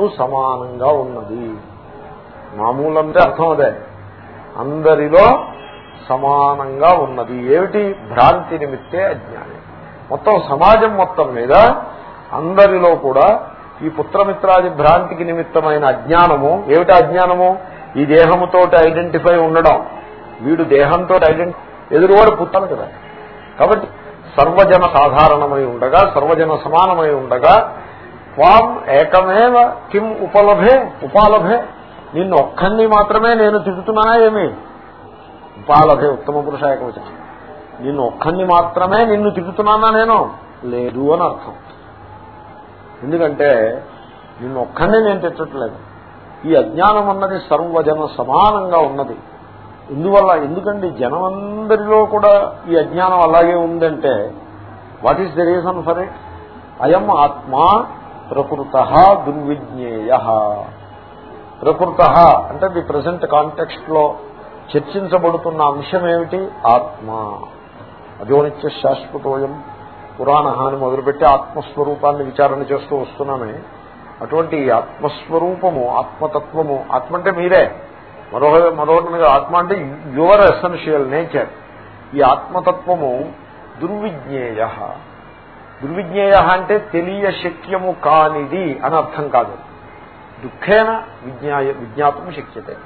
సమానంగా ఉన్నది. మామూలు అంటే అర్థం అదే. అందరిలో సమానంగా ఉన్నది. ఏమిటి? భ్రాంతి నిమిత్తే అజ్ఞానం. మొత్తం సమాజం మొత్తం మీద అందరిలో కూడా ఈ పుత్రమిత్రాది భ్రాంతికి నిమిత్తమైన అజ్ఞానము ఏమిటి అజ్ఞానము? ఈ దేహముతో ఐడెంటిఫై ఉండడం. వీడు దేహంతో ఐడెంటి ఎదురువాడు పుట్టాను కదా. కాబట్టి సర్వజన సాధారణమై ఉండగా సర్వజన సమానమై ఉండగా త్వాం ఏకమేవ కిం ఉపలభే ఉపాలభే. నిన్ను ఒక్కడిని మాత్రమే నేను తిడుతున్నానా ఏమి? ఉపాలభే ఉత్తమ పురుష ఏకవచనం. నిన్ను ఒక్కడిని మాత్రమే నిన్ను తిడుతున్నానా నేను? లేదు అని అర్థం. ఎందుకంటే నిన్ను ఒక్కడిని నేను తిట్టట్లేదు. ఈ అజ్ఞానం అన్నది సర్వజన సమానంగా ఉన్నది. ఇందువల్ల ఎందుకండి జనమందరిలో కూడా ఈ అజ్ఞానం అలాగే ఉందంటే what is the reason for it అయం ఆత్మా ప్రకృత దుర్విజ్ఞేయ. ప్రకృత అంటే ది ప్రజెంట్ కాంటెక్స్ట్లో చర్చించబడుతున్న అంశం ఏమిటి? ఆత్మ. అజోనిత్య శాశ్వతోయం పురాణ అని మొదలుపెట్టి ఆత్మస్వరూపాన్ని విచారణ చేస్తూ వస్తున్నామే. అటువంటి ఆత్మస్వరూపము ఆత్మతత్వము ఆత్మ అంటే మీరే. మరో మరొకటి ఆత్మ అంటే యువర్ ఎసెన్షియల్ నేచర్. ఈ ఆత్మతత్వము దుర్విజ్ఞేయ. దుర్విజ్ఞేయ అంటే తెలియ శక్యము కానిది అని అర్థం కాదు. దుఃఖేన విజ్ఞాయ విజ్ఞాపం శక్యతే.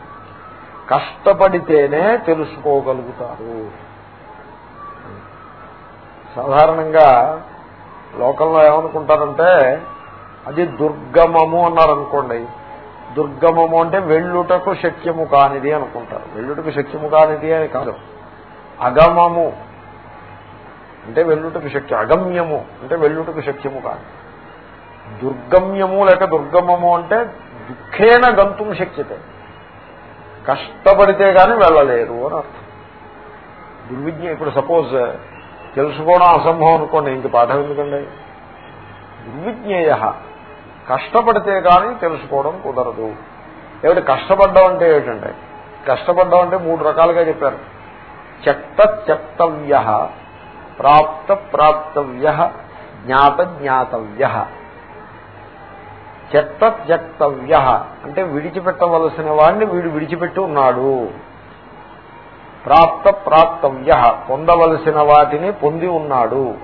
కష్టపడితేనే తెలుసుకోగలుగుతారు. సాధారణంగా లోకంలో ఏమనుకుంటారంటే అది దుర్గమము అన్నారనుకోండి. దుర్గమము అంటే వెళ్ళుటకు శక్యము కానిది అనుకుంటారు. వెళ్ళుటకు శక్యము కానిది అని కాదు. అగమము అంటే వెల్లుటకు శక్తి అగమ్యము అంటే వెళ్ళుటకు శక్యము కాదు. దుర్గమ్యము లేక దుర్గమము అంటే దుఃఖేన గంతుం శక్యతే. కష్టపడితే గాని వెళ్ళలేరు అని అర్థం. దుర్విజ్ఞ ఇప్పుడు సపోజ్ తెలుసుకోవడం అసంభవం అనుకోండి ఇంక పాఠం ఎందుకండి? దుర్విజ్ఞేయ. కష్టపడితే కానీ తెలుసుకోవడం కుదరదు. ఏమిటి కష్టపడ్డం అంటే ఏమిటంటే కష్టపడ్డం అంటే మూడు రకాలుగా చెప్పారు. చెత్త చెత్తవ్య ప్రాప్త ప్రాప్తవ్య జ్ఞాత జ్ఞాతవ్య చెత్త త్యక్తవ్య అంటే విడిచిపెట్టవలసిన వాడిని వీడు విడిచిపెట్టి ఉన్నాడు ప్రాప్త ప్రాప్తవ్య పొందవలసిన వాటిని పొంది ఉన్నాడు.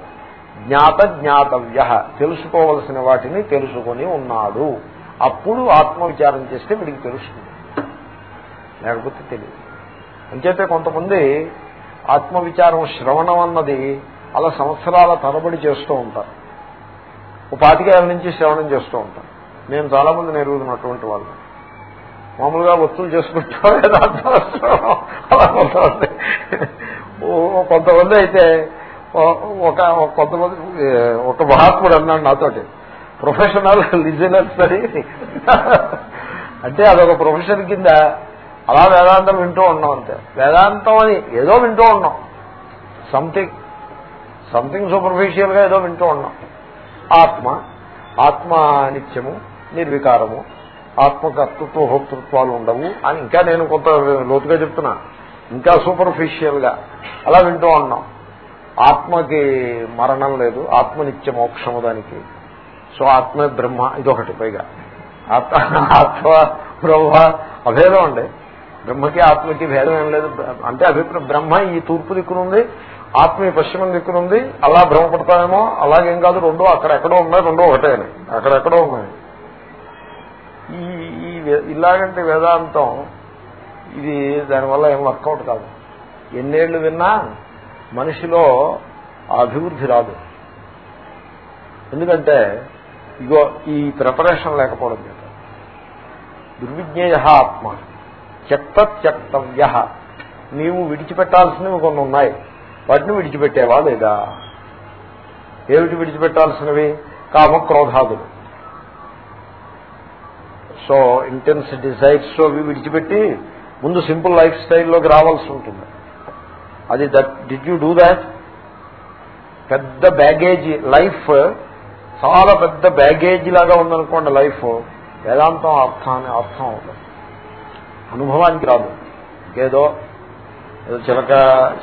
జ్ఞాత జ్ఞాతవ్య తెలుసుకోవలసిన వాటిని తెలుసుకొని ఉన్నాడు. అప్పుడు ఆత్మవిచారం చేస్తే వీడికి తెలుస్తుంది. లేకపోతే తెలియదు. అంచేతే కొంతమంది ఆత్మవిచారం శ్రవణం అన్నది అలా సంవత్సరాల తరబడి చేస్తూ ఉంటారు. ఓ పాతికేళ్ళ నుంచి శ్రవణం చేస్తూ ఉంటారు. నేను చాలా మంది నెరుగుతున్నటువంటి వాళ్ళు. మామూలుగా వస్తువులు చేసుకుంటూ కొంతమంది. కొంతమంది అయితే ఒక కొంతమంది ఒక మహాత్ముడు అన్నాడు నాతోటి. ప్రొఫెషనల్ లిజనర్స్ అని. అంటే అదొక ప్రొఫెషన్ కింద అలా వేదాంతం వింటూ ఉన్నాం అంతే. వేదాంతం అని ఏదో వింటూ ఉన్నాం. సంథింగ్ సంథింగ్ సూపర్ఫిషియల్గా ఏదో వింటూ ఉన్నాం. ఆత్మ ఆత్మ నిత్యము నిర్వికారము ఆత్మకర్తృత్వ భోక్తృత్వాలు ఉండవు అని ఇంకా నేను కొంత లోతుగా చెప్తున్నా. ఇంకా సూపర్ఫిషియల్గా అలా వింటూ ఉన్నాం. ఆత్మకి మరణం లేదు ఆత్మ నిత్య మోక్షము దానికి. సో ఆత్మ బ్రహ్మ ఇదొకటి పైగా. ఆత్మ బ్రహ్మ అభేదం అండి. బ్రహ్మకి ఆత్మకి భేదం ఏం లేదు. అంటే అభిప్రాయం బ్రహ్మ ఈ తూర్పు దిక్కునుంది ఆత్మ ఈ పశ్చిమం దిక్కునుంది అలా భ్రమపడతామేమో అలాగేం కాదు రెండో అక్కడెక్కడో ఉన్నాయి రెండో ఒకటే అని. అక్కడెక్కడో ఉన్నాయి. ఈ ఈ ఇలాగంటే వేదాంతం ఇది దానివల్ల ఏం వర్కౌట్ కాదు. ఎన్నేళ్ళు విన్నా మనిషిలో ఆ అభివృద్ధి రాదు. ఎందుకంటే ఇగో ఈ ప్రిపరేషన్ లేకపోవడం చేత. దుర్విజ్ఞేయ ఆత్మ. త్యక్త త్యక్తవ్య నీవు విడిచిపెట్టాల్సినవి కొన్ని ఉన్నాయి. వాటిని విడిచిపెట్టేవా లేదా? ఏమిటి విడిచిపెట్టాల్సినవి? కామక్రోధాదులు. సో ఇంటెన్స్ డిజైర్స్ అవి విడిచిపెట్టి ముందు సింపుల్ లైఫ్ స్టైల్లోకి రావాల్సి ఉంటుంది. అది that did you do that పెద్ద బ్యాగేజీ లైఫ్ చాలా పెద్ద బ్యాగేజీ లాగా ఉందనుకోండి లైఫ్. వేదాంతం అర్థం అర్థం అవుతుంది అనుభవానికి రాదు. ఏదో ఏదో చిలక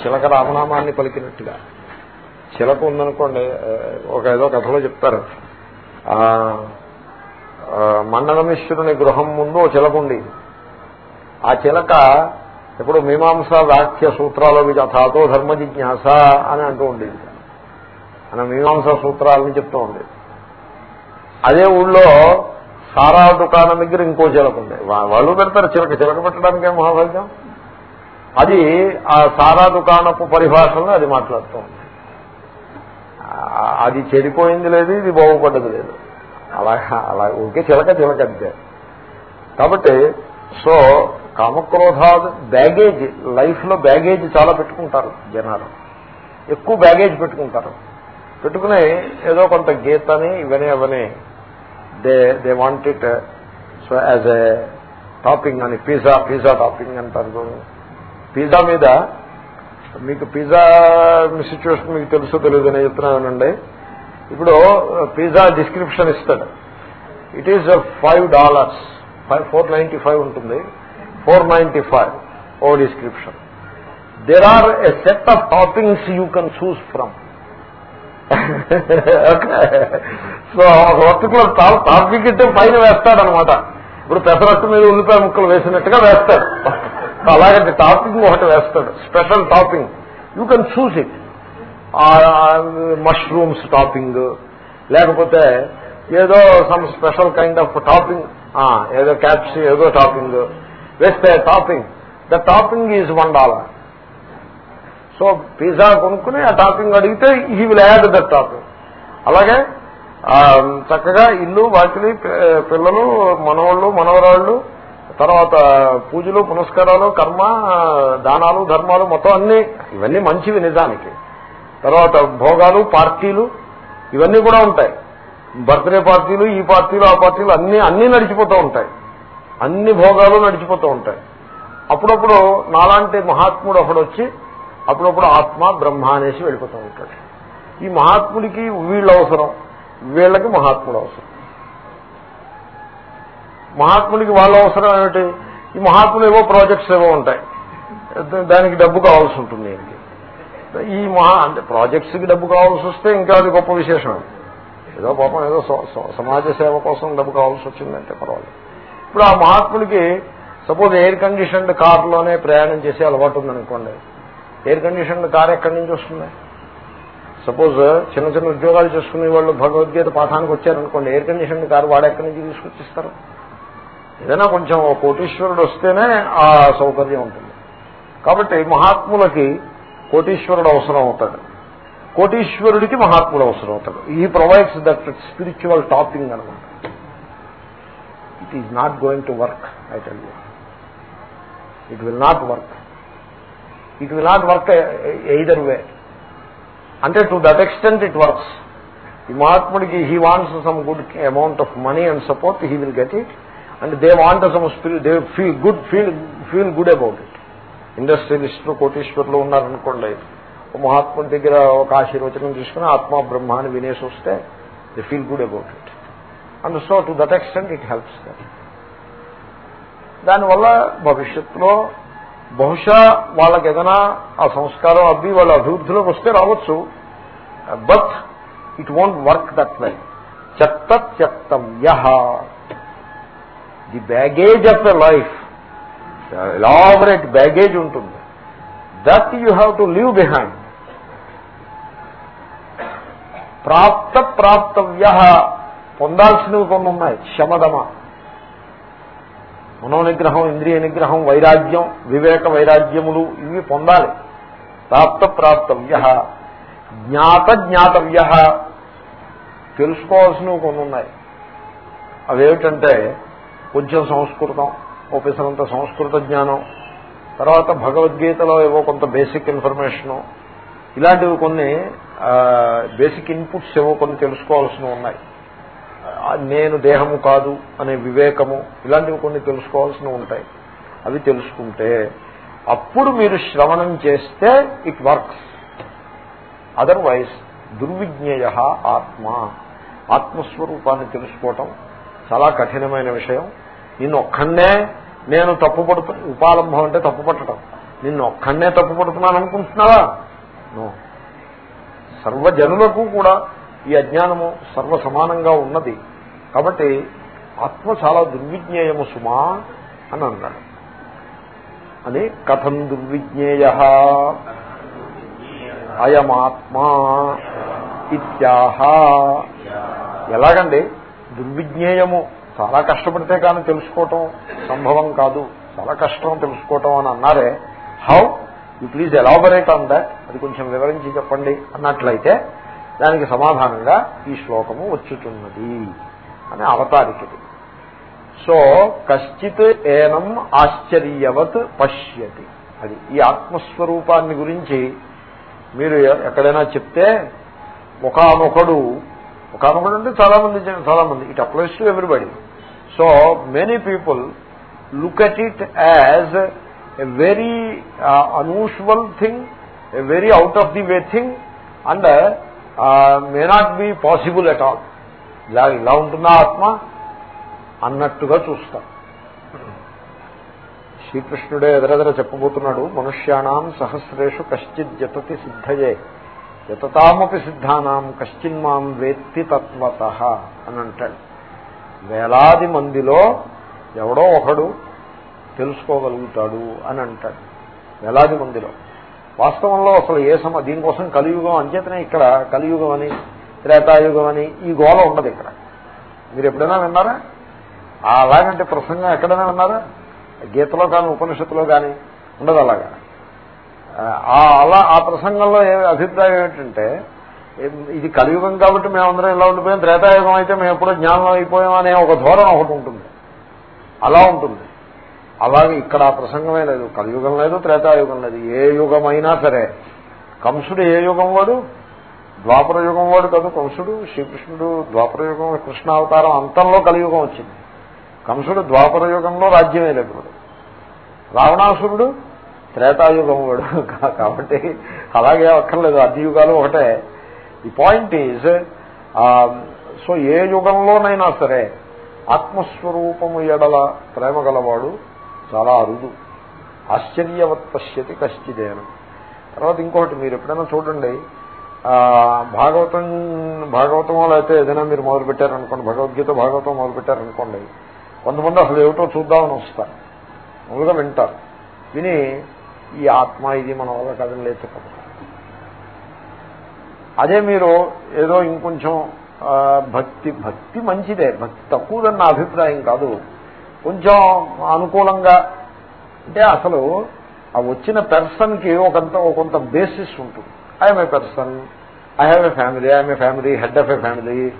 చిలక రామనామాన్ని పలికినట్టుగా. చిలక ఉందనుకోండి ఒక ఏదో కథలో చెప్తారు. మండలమిశ్వరుని గృహం ముందు ఓ చిలక ఉంది. ఆ చిలక ఇప్పుడు మీమాంస వాక్య సూత్రాలు అథాతో ధర్మ జిజ్ఞాస అని అంటూ ఉండేది. మన మీమాంస సూత్రాలని చెప్తూ ఉండేది. అదే ఊళ్ళో సారా దుకాణం దగ్గర ఇంకో చిలక ఉంది. వాళ్ళు పెడతారు చిలక చిలక పెట్టడానికి ఏం మహాభాగ్యం. అది ఆ సారా దుకాణపు పరిభాషలో అది మాట్లాడుతూ ఉంది. అది చెడిపోయింది లేదు ఇది బాగుపడ్డది లేదు. అలా అలా ఊరికే చిలక చిలక అంతే. కాబట్టి సో కామక్రోధాలు బ్యాగేజ్ లైఫ్లో బ్యాగేజ్ చాలా పెట్టుకుంటారు జనాలు. ఎక్కువ బ్యాగేజ్ పెట్టుకుంటారు. పెట్టుకుని ఏదో కొంత గీతని ఇవని అవని they they want it so as a topping అని పిజ్జా పిజ్జా టాపింగ్ అంటారు. పిజ్జా మీద మీకు పిజ్జా సిచ్యువేషన్ మీకు తెలుసో తెలియదు అని చెప్తున్నానండి ఇప్పుడు పిజ్జా డిస్క్రిప్షన్ ఇస్తాడు. It is five dollars five four ninety five ఉంటుంది. Four ninety five oh description there are a set of toppings you can choose from so వర్తకులు టాపిక్ ఇస్తే పైన వేస్తాడనమాట. ఇప్పుడు పెసరట్టు మీద ఉల్లిపాయ ముక్కలు వేసినట్టుగా వేస్తాడు. అలాగంటే టాపింగ్ ఒకటి వేస్తాడు. Special topping. You can choose it mushrooms topping. లేకపోతే ఏదో some special kind of topping. ఏదో క్యాప్స్ ఏదో టాపింగ్. వేస్తే topping. The topping is one dollar so pizza కొనుక్కుని ఆ టాపింగ్ అడిగితే he will add that topping అలాగే చక్కగా ఇల్లు వాకిలి పిల్లలు మనవాళ్ళు మనవరాళ్ళు తర్వాత పూజలు పునస్కారాలు కర్మ దానాలు ధర్మాలు మొత్తం అన్ని ఇవన్నీ మంచివి నిజానికి. తర్వాత భోగాలు పార్టీలు ఇవన్నీ కూడా ఉంటాయి. బర్త్డే పార్టీలు ఈ పార్టీలు ఆ పార్టీలు అన్ని అన్ని నడిచిపోతూ ఉంటాయి. అన్ని భోగాలు నడిచిపోతూ ఉంటాయి. అప్పుడప్పుడు నాలాంటి మహాత్ముడు ఒకడు వచ్చి అప్పుడప్పుడు ఆత్మ బ్రహ్మ అనేసి వెళ్ళిపోతూ ఉంటాడు. ఈ మహాత్ముడికి వీళ్ళు అవసరం వీళ్ళకి మహాత్ముడు అవసరం మహాత్ముడికి వాళ్ళ అవసరం ఏమిటి? ఈ మహాత్ములు ఏవో ప్రాజెక్ట్స్ ఏవో ఉంటాయి. దానికి డబ్బు కావాల్సి ఉంటుంది ఈయనకి. ఈ మహా అంటే ప్రాజెక్ట్స్కి డబ్బు కావాల్సి వస్తే ఇంకా అది గొప్ప విశేషం. ఏదో పాపం ఏదో సమాజ సేవ కోసం డబ్బు కావాల్సి వచ్చిందంటే పర్వాలేదు. ఇప్పుడు ఆ మహాత్ముడికి సపోజ్ ఎయిర్ కండిషన్డ్ కార్లోనే ప్రయాణం చేసే అలవాటు ఉందనుకోండి. ఎయిర్ కండిషన్డ్ కార్ ఎక్కడి నుంచి వస్తుంది? సపోజ్ చిన్న చిన్న ఉద్యోగాలు చేసుకునే వాళ్ళు భగవద్గీత పాఠానికి వచ్చారనుకోండి ఎయిర్ కండిషన్డ్ కారు వాడు ఎక్కడి నుంచి తీసుకొచ్చిస్తారు? ఏదైనా కొంచెం కోటీశ్వరుడు వస్తేనే ఆ సౌకర్యం ఉంటుంది. కాబట్టి మహాత్ములకి కోటీశ్వరుడు అవసరం అవుతాడు. కోటీశ్వరుడికి మహాత్ముడు అవసరం అవుతాడు. ఈ ప్రొవైడ్స్ దట్ స్పిరిచువల్ టాపింగ్ అనమాట it is not going to work I tell you it will not work it will not work either way అంటే to that extent it works ఈ మహాత్ముడికి he wants some good amount of money and support he will get it and they want some they feel good feel feel good about it ఇండస్ట్రియలిస్టులు కోటీశ్వర్లు ఉన్నారనుకోండి మహాత్ముడి దగ్గర ఒక ఆశీర్వచనం తీసుకుని ఆత్మ బ్రహ్మ అని వినేసి వస్తే they feel good about it and so to that extent it helps దానివల్ల భవిష్యత్తులో బహుశా వాళ్ళకి ఏదైనా ఆ సంస్కారం అవి వాళ్ళ అభివృద్ధిలోకి వస్తే రావచ్చు. But it won't work that why చెత్త త్యక్తవ్య the baggage of the life elaborate baggage ఉంటుంది. That you have to leave behind ప్రాప్త ప్రాప్తవ్య. పొందాల్సినవి కొన్ని ఉన్నాయి. శమదమ. మనోనిగ్రహం ఇంద్రియ నిగ్రహం వైరాగ్యం వివేక వైరాగ్యములు ఇవి పొందాలి. ప్రాప్త ప్రాప్తవ్య జ్ఞాత జ్ఞాతవ్య తెలుసుకోవాల్సినవి కొన్ని ఉన్నాయి. అవేమిటంటే కొంచెం సంస్కృతం ఓపెసరంత సంస్కృత జ్ఞానం తర్వాత భగవద్గీతలో ఏవో కొంత బేసిక్ ఇన్ఫర్మేషను ఇలాంటివి కొన్ని బేసిక్ ఇన్పుట్స్ ఏవో కొన్ని తెలుసుకోవాల్సినవి ఉన్నాయి. నేను దేహము కాదు అనే వివేకము ఇలాంటివి కొన్ని తెలుసుకోవాల్సి ఉంటాయి. అవి తెలుసుకుంటే అప్పుడు మీరు శ్రవణం చేస్తే ఇట్ వర్క్స్ అదర్వైజ్ దుర్విజ్ఞేయ ఆత్మ ఆత్మస్వరూపాన్ని తెలుసుకోవటం చాలా కఠినమైన విషయం. నిన్ను ఒక్కడే నేను తప్పుపడుతు ఉపాలంభం అంటే తప్పు పట్టడం నిన్ను ఒక్కడే తప్పుపడుతున్నాను అనుకుంటున్నావా? సర్వజనులకు కూడా ఈ అజ్ఞానము సర్వ సమానంగా ఉన్నది. కాబట్టి ఆత్మ చాలా దుర్విజ్ఞేయము సుమా అని అన్నాడు. అని కథం దుర్విజ్ఞేయ అయమాత్మా ఇత్యాహ. ఎలాగండి? దుర్విజ్ఞేయము చాలా కష్టపడితే కానీ తెలుసుకోవటం సంభవం కాదు. చాలా కష్టం తెలుసుకోవటం అని అన్నారే. How? You please elaborate on that. అది కొంచెం వివరించి చెప్పండి అన్నట్లయితే దానికి సమాధానంగా ఈ శ్లోకము వచ్చుతున్నది అని అవతారికది. సో కశ్చిత్ ఏనం ఆశ్చర్యవత్ పశ్యతి. అది ఈ ఆత్మస్వరూపాన్ని గురించి మీరు ఎక్కడైనా చెప్తే ఒకనొకడు ఒకనొకడు అంటే చాలా మంది చాలా మంది it applies to everybody. So many people look at it as a very unusual thing a very out of the way thing and may not be possible at all ఇలా ఇలా ఉంటుందా ఆత్మ? అన్నట్టుగా చూస్తాం. శ్రీకృష్ణుడే ఎదరెదర చెప్పబోతున్నాడు మనుష్యానాం సహస్రేషు కశ్చిత్ జతతి సిద్ధయే జతతామపి సిద్ధానాం కశ్చిన్మాం వేత్తి తత్వత అని అంటాడు. వేలాది మందిలో ఎవడో ఒకడు తెలుసుకోగలుగుతాడు అని అంటాడు. వేలాది మందిలో. వాస్తవంలో అసలు ఏ సమ దీనికోసం కలియుగం అంచేతనే ఇక్కడ కలియుగం అని త్రేతాయుగం అని ఈ గోళ ఉండదు ఇక్కడ. మీరు ఎప్పుడైనా విన్నారా? అలాగంటే ప్రసంగం ఎక్కడైనా విన్నారా? గీతలో కానీ ఉపనిషత్తులో కానీ ఉండదు అలాగా. అలా ఆ ప్రసంగంలో ఏ అభిప్రాయం ఏంటంటే ఇది కలియుగం కాబట్టి మేమందరం ఇలా ఉండిపోయాం త్రేతాయుగం అయితే మేము ఎప్పుడో జ్ఞానం అయిపోయాం అనే ఒక ధోరణ ఒకటి ఉంటుంది. అలా ఉంటుంది. అలాగే ఇక్కడ ఆ ప్రసంగమే లేదు. కలియుగం లేదు త్రేతాయుగం లేదు. ఏ యుగమైనా సరే కంసుడు ఏ యుగం వాడు? ద్వాపర యుగం వాడు కాదు కంసుడు శ్రీకృష్ణుడు ద్వాపర యుగం కృష్ణావతారం అంతంలో కలియుగం వచ్చింది. కంసుడు ద్వాపర యుగంలో రాజ్యమే లేదు రావణాసురుడు త్రేతాయుగం వాడు. కాబట్టి అలాగే అక్కర్లేదు. అన్ని యుగాలు ఒకటే ది పాయింట్ ఈజ్ సో ఏ యుగంలోనైనా సరే ఆత్మస్వరూపము ఎడల ప్రేమ గలవాడు చాలా అరుదు. ఆశ్చర్యవత్ పశ్యతి కశ్చిదేనం. తర్వాత ఇంకొకటి మీరు ఎప్పుడైనా చూడండి భాగవతం భాగవతమో అయితే ఏదైనా మీరు మొదలు పెట్టారనుకోండి భగవద్గీత భాగవతం మొదలు పెట్టారనుకోండి కొంతమంది అసలు ఏమిటో చూద్దామని వస్తారు. ముందుగా వింటారు. విని ఈ ఆత్మ ఇది మన వల్ల కథలు లేచకపోతే అదే మీరు ఏదో ఇంకొంచెం భక్తి భక్తి మంచిదే. భక్తి తక్కువదన్న అభిప్రాయం కాదు. కొంచెం అనుకూలంగా. అంటే అసలు ఆ వచ్చిన పెర్సన్కి ఒకంత కొంత బేసిస్ ఉంటుంది. I'm a person I have a family I'm a family head of a family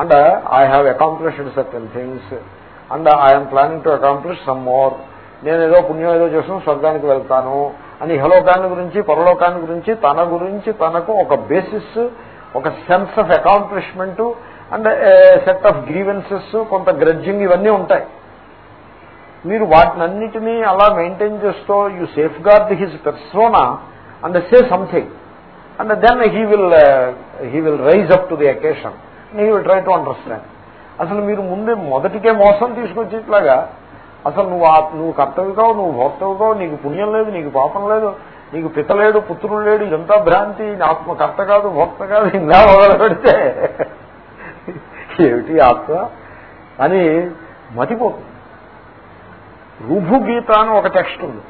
and I have accomplished certain things and I'm planning to accomplish some more నేను ఏదో పుణ్యం ఏదో చేసిన స్వర్గానికి వెళ్తాను. అని ఇహలోకాన్ని గురించి పరలోకాన్ని గురించి తన గురించి తనకు ఒక బేసిస్ ఒక sense of accomplishment and set of grievances కొంత గ్రడ్జింగ్ ఇవన్నీ ఉంటాయి. మీరు వాటినన్నిటినీ అలా మెయింటైన్ చేస్తూ you safeguard his persona and say something. And then he will uh, he will rise up to the occasion. He will try to understand. అసలు మీరు ముందే మొదటికే మోసం తీసుకొచ్చేట్లాగా అసలు నువ్వు నువ్వు కర్తవ్యుగావు నువ్వు భోక్తవుగావు నీకు పుణ్యం లేదు నీకు పాపం లేదు నీకు పితలేడు పుత్రుడు లేడు ఇదంతా భ్రాంతి ఆత్మ కర్త కాదు భోక్త కాదు ఇలా మొదలు పెడితే ఏమిటి ఆత్మ అని మతిపోతుంది. రుభు గీత అని ఒక టెక్స్ట్ ఉంది.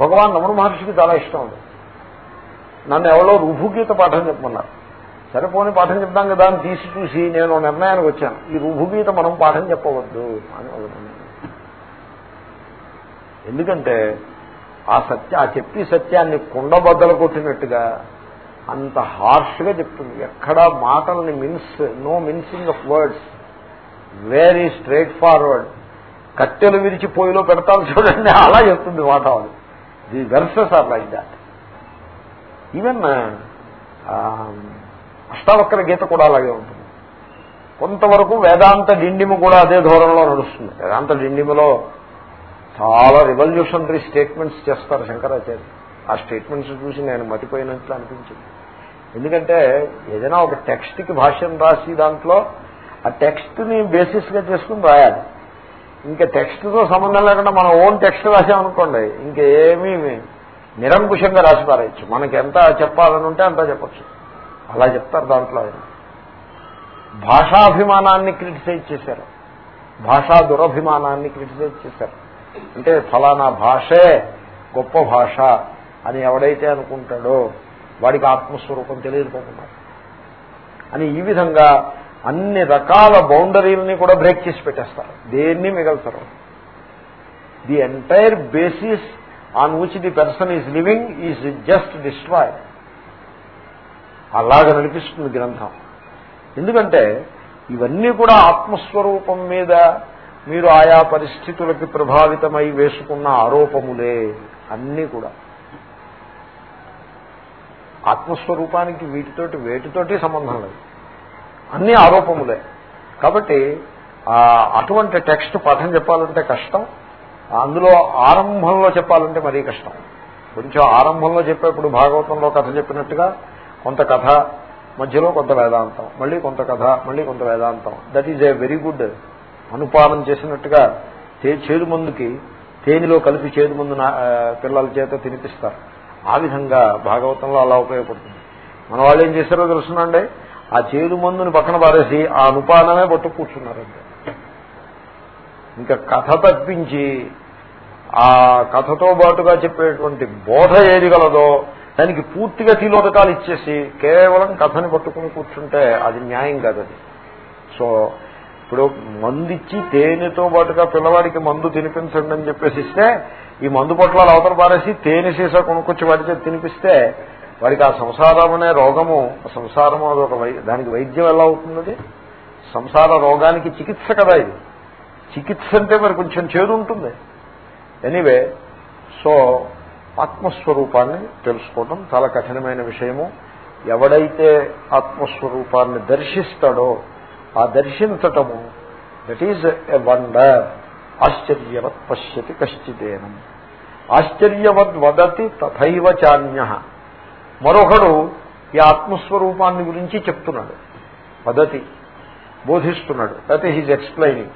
భగవాన్ రమణ మహర్షికి చాలా ఇష్టం ఉంది నన్ను ఎవరో రుభు గీత పాఠం చెప్పమన్నారు సరిపోని పాఠం చెప్తాం కదా అని తీసి చూసి నేను నిర్ణయానికి వచ్చాను. ఈ రుభుగీత మనం పాఠం చెప్పవద్దు అని ఎందుకంటే ఆ సత్య ఆ చెప్పి సత్యాన్ని కుండబద్దలు కొట్టినట్టుగా అంత హార్ష్గా చెప్తుంది. ఎక్కడ మాటల్ని minces no mincing of words very straightforward కట్టెలు విరిచి పొయ్యిలో పెడతాను చూడండి అలా చెప్తుంది మాట the verses are like that even Ashtavakra Gita కూడా అలాగే ఉంటుంది. కొంతవరకు వేదాంత డిండిము కూడా అదే ధోరణిలో నడుస్తుంది. వేదాంత డిండిములో చాలా రివల్యూషనరీ స్టేట్మెంట్స్ చేస్తారు శంకరాచార్య ఆ స్టేట్మెంట్స్ చూసి నేను మతిపోయినట్లు అనిపించింది. ఎందుకంటే ఏదైనా ఒక టెక్స్ట్కి భాష్యం రాసి దాంట్లో ఆ టెక్స్ట్ని బేసిస్గా చేసుకుని రాయాలి. ఇంకా టెక్స్ట్తో సంబంధం లేకుండా మనం ఓన్ టెక్స్ట్ రాసామనుకోండి ఇంకేమీ నిరంకుశంగా రాసి పారేయచ్చు. మనకి ఎంత చెప్పాలని ఉంటే అంతా చెప్పచ్చు. అలా చెప్తారు దాంట్లో ఆయన. భాషాభిమానాన్ని క్రిటిసైజ్ చేశారు. భాషా దురభిమానాన్ని క్రిటిసైజ్ చేశారు. అంటే ఫలానా భాషే గొప్ప భాష అని ఎవడైతే అనుకుంటాడో వాడికి ఆత్మస్వరూపం తెలియకపోతున్నారు అని ఈ విధంగా అన్ని రకాల బౌండరీలని కూడా బ్రేక్ చేసి పెట్టేస్తారు. దేన్ని మిగల్తారు? The entire basis on which the person is living is just destroy అలాగ నడిపిస్తుంది గ్రంథం. ఎందుకంటే ఇవన్నీ కూడా ఆత్మస్వరూపం మీద మీరు ఆయా పరిస్థితులకి ప్రభావితమై వేసుకున్న ఆరోపములే అన్నీ కూడా. ఆత్మస్వరూపానికి వీటితోటి వేటితోటి సంబంధం లేదు. అన్ని ఆరోపములే. కాబట్టి అటువంటి టెక్స్ట్ పాఠం చెప్పాలంటే కష్టం. అందులో ఆరంభంలో చెప్పాలంటే మరీ కష్టం. కొంచెం ఆరంభంలో చెప్పేప్పుడు భాగవతంలో కథ చెప్పినట్టుగా కొంత కథ మధ్యలో కొంత వేదాంతం మళ్ళీ కొంత కథ మళ్ళీ కొంత వేదాంతం. That is a very good అనుపానం చేసినట్టుగా చేదు మందుకి తేనెలో కలిపి చేదు మందు పిల్లల చేత తినిపిస్తారు. ఆ విధంగా భాగవతంలో అలా ఉపయోగపడుతుంది. మన వాళ్ళు ఏం చేశారో తెలుసునండి? ఆ చేదు మందుని పక్కన పారేసి ఆ అనుపానమే పట్టు కూర్చున్నారండి. ఇంకా కథ తప్పించి ఆ కథతో పాటుగా చెప్పేటువంటి బోధ ఏది గలదో దానికి పూర్తిగా తిలోదకాలు ఇచ్చేసి కేవలం కథని పట్టుకుని కూర్చుంటే అది న్యాయం కాదది. సో ఇప్పుడు మందిచ్చి తేనెతో పాటుగా పిల్లవాడికి మందు తినిపించండి అని చెప్పేసి ఇస్తే ఈ మందు పొట్లాలు అవతల పారేసి తేనె సీసా కొనుక్కొచ్చి వాడికి తినిపిస్తే వాడికి ఆ సంసారం అనే రోగము సంసారము అదొక దానికి వైద్యం ఎలా అవుతుంది సంసార రోగానికి చికిత్స కదా ఇది. చికిత్స అంటే మరి కొంచెం చేదు ఉంటుంది. ఎనీవే సో ఆత్మస్వరూపాన్ని తెలుసుకోవటం చాలా కఠినమైన విషయము. ఎవడైతే ఆత్మస్వరూపాన్ని దర్శిస్తాడో ఆ దర్శించటము దట్ ఈజ్ ఎ వండర్ ఆశ్చర్యవత్ పశ్యతి కశ్చిదేనం. ఆశ్చర్యవద్ వదతి తథైవ చాన్య. మరొకడు ఈ ఆత్మస్వరూపాన్ని గురించి చెప్తున్నాడు. పద్ధతి బోధిస్తున్నాడు. That he's explaining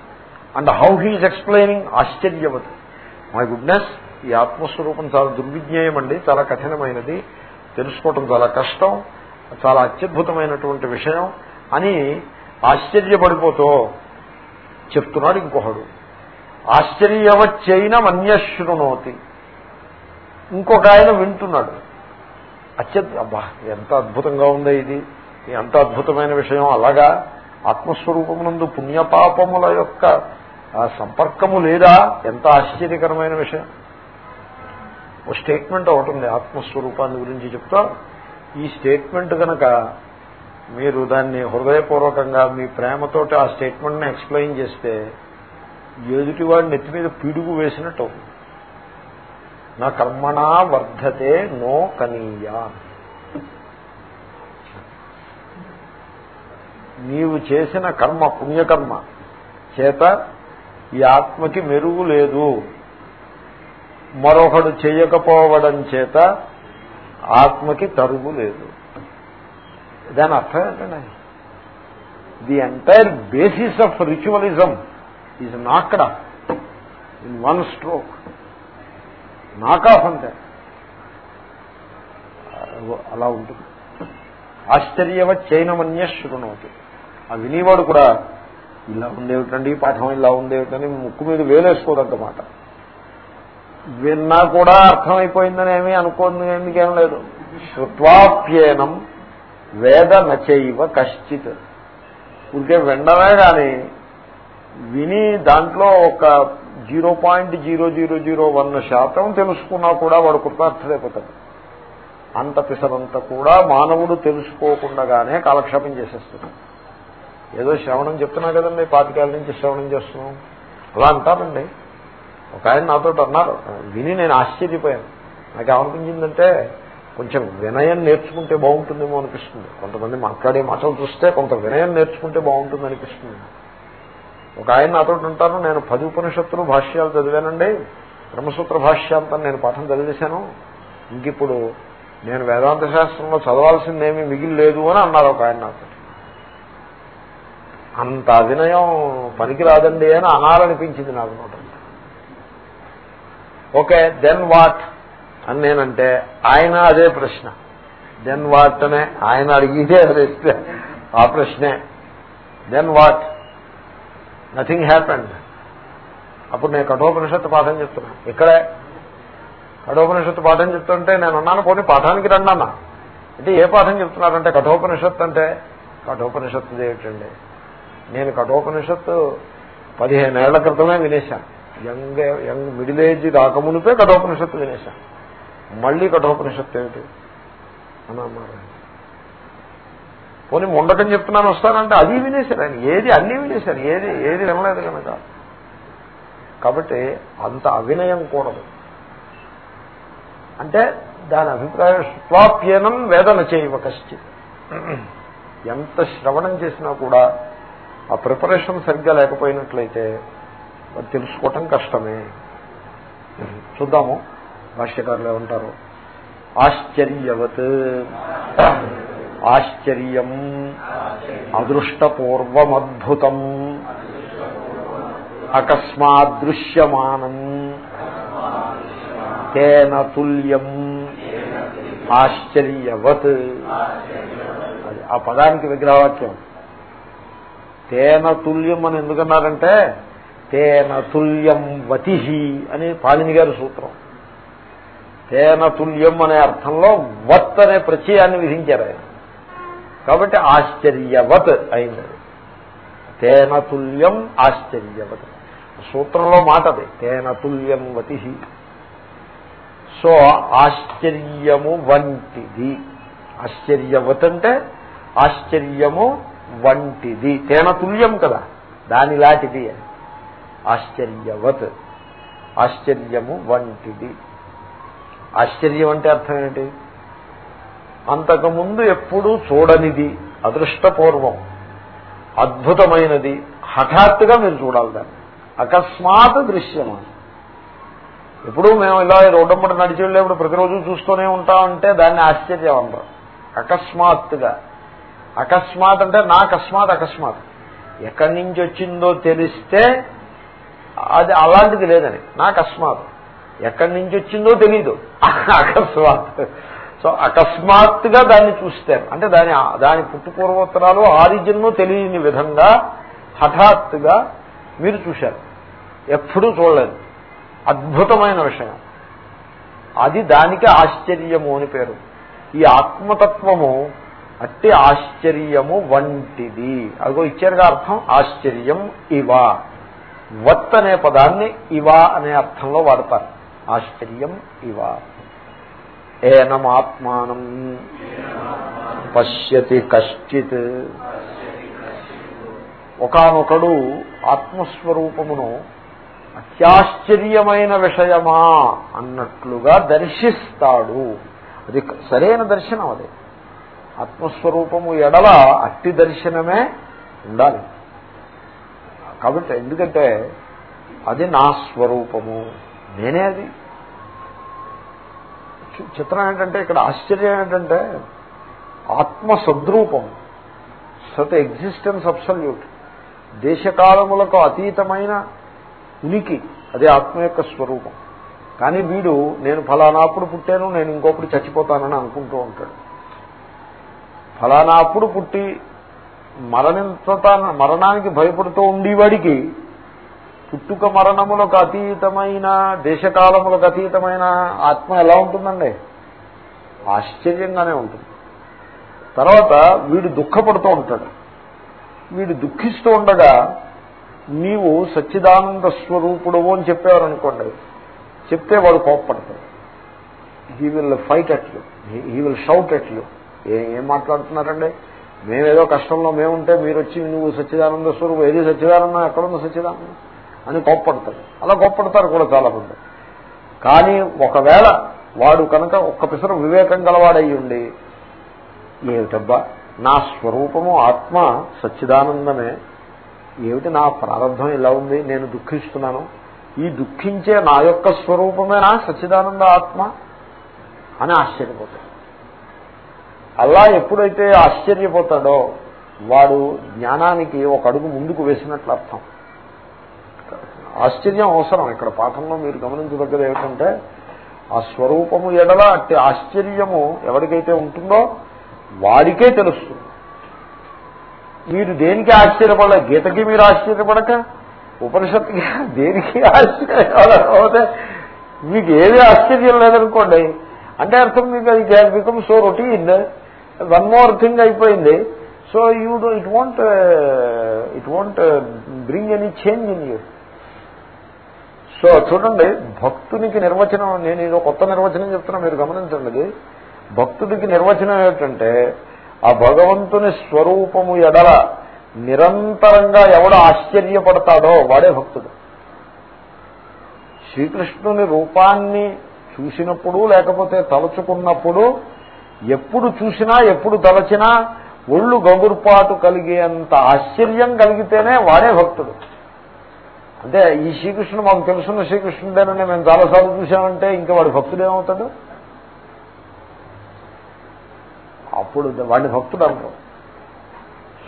and how he's explaining ఆశ్చర్యవతి. My goodness ఈ ఆత్మస్వరూపం చాలా దుర్విజ్ఞేయం అండి చాలా కఠినమైనది తెలుసుకోవటం చాలా కష్టం చాలా అత్యద్భుతమైనటువంటి విషయం అని ఆశ్చర్యపడిపోతూ చెప్తున్నాడు ఇంకొకడు. ఆశ్చర్యవచ్చైన మన్యశృణోతి ఇంకొక ఆయన వింటున్నాడు. అత్యంత అబ్బా ఎంత అద్భుతంగా ఉందో ఇది. ఎంత అద్భుతమైన విషయం. అలాగా ఆత్మస్వరూపమునందు పుణ్యపాపముల యొక్క సంపర్కము లేదా? ఎంత ఆశ్చర్యకరమైన విషయం. ఓ స్టేట్మెంట్ ఒకటి ఉంది ఆత్మస్వరూపాన్ని గురించి చెప్తా. ఈ స్టేట్మెంట్ కనుక మీరు దాన్ని హృదయపూర్వకంగా మీ ప్రేమతోటి ఆ స్టేట్మెంట్ని ఎక్స్ప్లెయిన్ చేస్తే ఎదుటివాడి నెత్తి మీద పిడుగు వేసినట్టు నా కర్మణా వర్ధతే నో కనీయా. నీవు చేసిన కర్మ పుణ్యకర్మ చేత ఈ ఆత్మకి మెరుగు లేదు. మరొకడు చేయకపోవడం చేత ఆత్మకి తరుగు లేదు. దాని అర్థం ఏంటండి the entire basis of ritualism is knocked in one stroke knock off అంతే. అలా ఉంటుంది. ఆశ్చర్యవ చైనమన్య శృణోతి. ఆ వినేవాడు కూడా ఇలా ఉండేవిటండి పాఠం ఇలా ఉండేవిటని ముక్కు మీద వేలేసుకోదన్నమాట విన్నా కూడా అర్థమైపోయిందని ఏమీ అనుకోండి ఎందుకేం లేదు. శృత్వాప్యేనం వేద నచైవ కశ్చిత్. ఇంకే వినడమే కానీ విని దాంట్లో ఒక zero point zero zero zero one శాతం తెలుసుకున్నా కూడా వాడు కృతార్థుడైపోతాడు అంత పిసరంత కూడా మానవుడు తెలుసుకోకుండానే కాలక్షేపం చేసేస్తున్నాడు ఏదో శ్రవణం చెప్తున్నా కదండి పాతికేళ్ళ నుంచి శ్రవణం చేస్తున్నాం. అలా అంటారండి. ఒక ఆయన నాతో అన్నారు విని నేను ఆశ్చర్యపోయాను. నాకు ఏమనిపించిందంటే కొంచెం వినయం నేర్చుకుంటే బాగుంటుందేమో అనిపిస్తుంది. కొంతమంది మాట్లాడే మాటలు చూస్తే కొంత వినయం నేర్చుకుంటే బాగుంటుంది అనిపిస్తుంది ఒక ఆయన నాతో ఉంటాను నేను పది ఉపనిషత్తులు భాష్యాలు చదివానండి. బ్రహ్మసూత్ర భాష్యాంతం నేను పాఠం చదివేశాను. ఇంకిప్పుడు నేను వేదాంత శాస్త్రంలో చదవాల్సిందేమీ మిగిలి లేదు అని అన్నారు ఒక ఆయన నాతో. అంత అభినయం పనికిరాదండి అని అనాలనిపించింది నాకు నోట. ఓకే దెన్ వాట్ అని నేనంటే ఆయన అదే ప్రశ్న. దెన్ వాట్ అనే ఆయన అడిగితే అదే ఆ ప్రశ్నే. దెన్ వాట్ నథింగ్ హ్యాపెండ్ అప్పుడు నేను కఠోపనిషత్తు పాఠం చెప్తున్నా. ఇక్కడే కఠోపనిషత్తు పాఠం చెప్తుంటే నేను అన్నాను పోనీ పాఠానికి రండి అన్నా. అంటే ఏ పాఠం చెప్తున్నారంటే కఠోపనిషత్తు అంటే కఠోపనిషత్తు ఏమిటండి? నేను కఠోపనిషత్తు పదిహేనేళ్ళ క్రితమే వినేశాను యంగ్ యంగ్ మిడిల్ ఏజ్ రాకమునిపే కఠోపనిషత్తు వినేశాను మళ్ళీ కఠోపనిషత్తు ఏమిటి? అని అన్నారు పోనీ ఉండటం చెప్తున్నాను వస్తానంటే అది వినేశారు. ఆయన ఏది అన్నీ వినేశారు. ఏది ఏది వినలేదు కనుక. కాబట్టి అంత అవినయం కూడదు. అంటే దాని అభిప్రాయం స్వాప్యనం వేదన చేయవ కశ్చిత్. ఎంత శ్రవణం చేసినా కూడా ఆ ప్రిపరేషన్ సరిగ్గా లేకపోయినట్లయితే తెలుసుకోవటం కష్టమే. చూద్దాము. భాష్యకారులు ఏమంటారు? ఆశ్చర్యవత్. ఆశ్చర్యం. అదృష్టపూర్వమద్భుతం. అకస్మాదృశ్యమానం తేన తుల్యం. ఆశ్చర్యవత్. ఆ పదానికి విగ్రహవాక్యం. తేన తుల్యం అని ఎందుకన్నారంటే తేన తుల్యం వతి అని పాణిని గారి సూత్రం. తేన తుల్యం అనే అర్థంలో వత్ అనే ప్రత్యయాన్ని విధించారు ఆయన. కాబట్టి ఆశ్చర్యవత్ అయింది తేన తుల్యం ఆశ్చర్యవత్. సూత్రంలో మాట అది. తేన తుల్యం వతి సో ఆశ్చర్యము వంటిది. ఆశ్చర్యవత్ అంటే ఆశ్చర్యము వంటిది. తేన తుల్యం కదా. దానిలాంటిది ఆశ్చర్యవత్. ఆశ్చర్యము వంటిది. ఆశ్చర్యం అంటే అర్థం ఏంటి? అంతకుముందు ఎప్పుడూ చూడనిది అదృష్టపూర్వం అద్భుతమైనది హఠాత్తుగా మీరు చూడాలి దాన్ని. అకస్మాత్ దృశ్యమా. ఎప్పుడు మేము ఇలా రోడ్డమ్మట నడిచి వెళ్ళేప్పుడు ప్రతిరోజు చూస్తూనే ఉంటామంటే దాన్ని ఆశ్చర్యం అనరు అకస్మాత్తుగా. అకస్మాత్ అంటే నా అకస్మాత్ అకస్మాత్. ఎక్కడి నుంచి వచ్చిందో తెలిస్తే అది అలాంటిది లేదని. నా అకస్మాత్. ఎక్కడి నుంచి వచ్చిందో తెలీదు. అకస్మాత్. సో అకస్మాత్తుగా దాన్ని చూస్తారు అంటే దాని దాని పుట్టుపూర్వోత్తరాలు ఆరిజిన్ను తెలియని విధంగా హఠాత్తుగా మీరు చూశారు. ఎప్పుడూ చూడలేదు. అద్భుతమైన విషయం. అది దానికి ఆశ్చర్యము అని పేరు. ఈ ఆత్మతత్వము అట్టి ఆశ్చర్యము వంటిది. అదిగో ఇచ్చారుగా అర్థం ఆశ్చర్యం ఇవా. వత్ అనే పదాన్ని ఇవా అనే అర్థంలో వాడతారు. ఆశ్చర్యం ఇవా. ఏనమాత్మానం పశ్యతి కశ్చిత్. ఒకనొకడు ఆత్మస్వరూపమును అత్యాశ్చర్యమైన విషయమా అన్నట్లుగా దర్శిస్తాడు. అది సరైన దర్శనం అది. ఆత్మస్వరూపము ఎడల అట్టి దర్శనమే ఉండాలి. కాబట్టి ఎందుకంటే అది నా స్వరూపము. నేనే అది. చిత్రం ఏంటంటే ఇక్కడ ఆశ్చర్యం ఏంటంటే ఆత్మ సద్రూపం సత్ ఎగ్జిస్టెన్స్ అబ్సల్యూట్. దేశకాలములకు అతీతమైన ఉనికి అదే ఆత్మ యొక్క స్వరూపం. కానీ వీడు నేను ఫలానాప్పుడు పుట్టాను నేను ఇంకొకటి చచ్చిపోతానని అనుకుంటూ ఉంటాడు. ఫలానాప్పుడు పుట్టి మరణించతా మరణానికి భయపడుతూ ఉండేవాడికి పుట్టుక మరణములకు అతీతమైన దేశకాలములకు అతీతమైన ఆత్మ ఎలా ఉంటుందండి? ఆశ్చర్యంగానే ఉంటుంది. తర్వాత వీడు దుఃఖపడుతూ ఉంటాడు. వీడు దుఃఖిస్తూ ఉండగా నీవు సచ్చిదానంద స్వరూపుడు అని చెప్పేవారనుకోండి చెప్తే వాడు కోప్పడతాడు. He will fight at you he will shout at you ఏం మాట్లాడుతున్నారండి? మేమేదో కష్టంలో మేముంటే మీరు వచ్చి నువ్వు సచ్చిదానంద స్వరూపు ఏది సచ్చిదానందం ఎక్కడుంది సచ్చిదానందం? అని కోప్పడతాడు అలా కోప్పడతారు కూడా చాలా మంది. కానీ ఒకవేళ వాడు కనుక ఒక్క పిసర వివేకం గలవాడయ్యుండి ఏమిటబ్బా నా స్వరూపము ఆత్మ సచ్చిదానందమే ఏమిటి నా ప్రారంభం ఇలా ఉంది నేను దుఃఖిస్తున్నాను ఈ దుఃఖించే నా యొక్క స్వరూపమేనా సచ్చిదానంద ఆత్మ అని ఆశ్చర్యపోతాడు. అలా ఎప్పుడైతే ఆశ్చర్యపోతాడో వాడు జ్ఞానానికి ఒక అడుగు ముందుకు వేసినట్లు అర్థం. ఆశ్చర్యం అవసరం. ఇక్కడ పాఠంలో మీరు గమనించదగ్గది ఏమిటంటే ఆ స్వరూపము ఎడల అట్టి ఆశ్చర్యము ఎవరికైతే ఉంటుందో వాడికే తెలుస్తుంది. మీరు దేనికి ఆశ్చర్యపడలే గీతకి మీరు ఆశ్చర్యపడక ఉపనిషత్తుకి దేనికి ఆశ్చర్యపడకపోతే మీకు ఏది ఆశ్చర్యం లేదనుకోండి. అంటే అర్థం మీకు అది become so routine one more thing అయిపోయింది. So you do it won't it won't bring any change in you so చూడండి భక్తునికి నిర్వచనం నేను ఇది కొత్త నిర్వచనం చెప్తున్నా మీరు గమనించండి. భక్తుడికి నిర్వచనం ఏమిటంటే ఆ భగవంతుని స్వరూపము ఎడల నిరంతరంగా ఎవడు ఆశ్చర్యపడతాడో వాడే భక్తుడు. శ్రీకృష్ణుని రూపాన్ని చూసినప్పుడు లేకపోతే తలచుకున్నప్పుడు ఎప్పుడు చూసినా ఎప్పుడు తలచినా ఒళ్ళు గగుర్పాటు కలిగేంత ఆశ్చర్యం కలిగితేనే వాడే భక్తుడు. అంటే ఈ శ్రీకృష్ణుడు మాకు తెలుసున్న శ్రీకృష్ణుడేనని మేము చాలాసార్లు చూసామంటే ఇంకా వాడి భక్తుడు ఏమవుతాడు? అప్పుడు వాడిని భక్తుడు అనుకో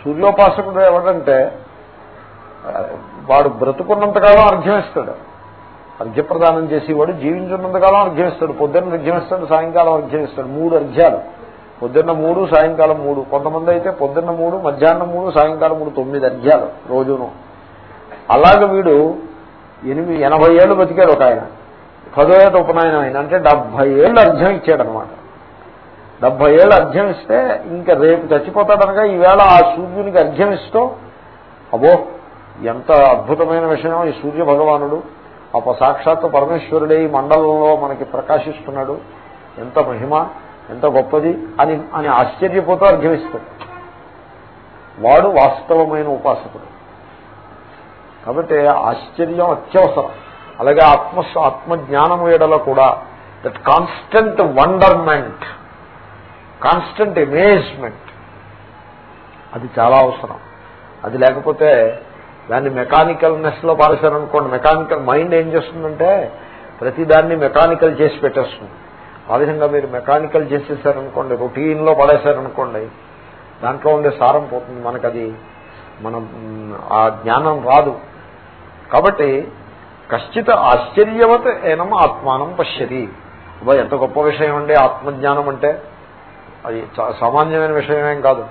సూర్యోపాసకుడు ఎవడంటే వాడు బ్రతుకున్నంతకాలం అర్ఘ్యం ఇస్తాడు అర్ఘ్యప్రదానం చేసేవాడు జీవించున్నంతకాలం అర్ఘ్యం ఇస్తాడు పొద్దున్న అర్ఘమిస్తాడు సాయంకాలం అర్ఘ్యం ఇస్తాడు మూడు అర్ఘ్యాలు. పొద్దున్న మూడు సాయంకాలం మూడు. కొంతమంది అయితే పొద్దున్న మూడు మధ్యాహ్నం మూడు సాయంకాలం మూడు తొమ్మిది అర్ఘ్యాలు రోజును. అలాగ వీడు ఎనిమిది ఎనభై ఏళ్ళు బతికాడు ఒక ఆయన. పదో ఏట ఉపనయనం ఆయన అంటే డెబ్బై ఏళ్ళు అర్ఘ్యం ఇచ్చాడనమాట. డెబ్బై ఏళ్ళు అర్ఘ్యం ఇస్తే ఇంకా రేపు చచ్చిపోతాడనగా ఈవేళ ఆ సూర్యునికి అర్ఘ్యం ఇస్తూ అబో ఎంత అద్భుతమైన విషయం ఈ సూర్య భగవానుడు అప సాక్షాత్ పరమేశ్వరుడే ఈ మండలంలో మనకి ప్రకాశిస్తున్నాడు. ఎంత మహిమ ఎంత గొప్పది అని అని ఆశ్చర్యపోతూ అర్ఘ్యమిస్తాడు వాడు వాస్తవమైన ఉపాసకుడు. కాబట్టి ఆశ్చర్యం అత్యవసరం. అలాగే ఆత్మ ఆత్మజ్ఞానము ఎడల కూడా that constant wonderment constant amazement అది చాలా అవసరం. అది లేకపోతే దాన్ని మెకానికల్నెస్లో పారేశారనుకోండి మెకానికల్ మైండ్ ఏం చేస్తుందంటే ప్రతిదాన్ని మెకానికల్ చేసి పెట్టేస్తుంది. ఆ విధంగా మీరు మెకానికల్ చేసేసారనుకోండి రొటీన్లో పడేశారనుకోండి దాంట్లో ఉండే సారం పోతుంది. మనకది మనం ఆ జ్ఞానం రాదు. కాబట్టి కశ్చిత్ ఆశ్చర్యవత్ ఏనం ఆత్మానం పశ్యతి. అబ్బా ఎంత గొప్ప విషయం అండి ఆత్మజ్ఞానం అంటే. అది సామాన్యమైన విషయమేం కాదు.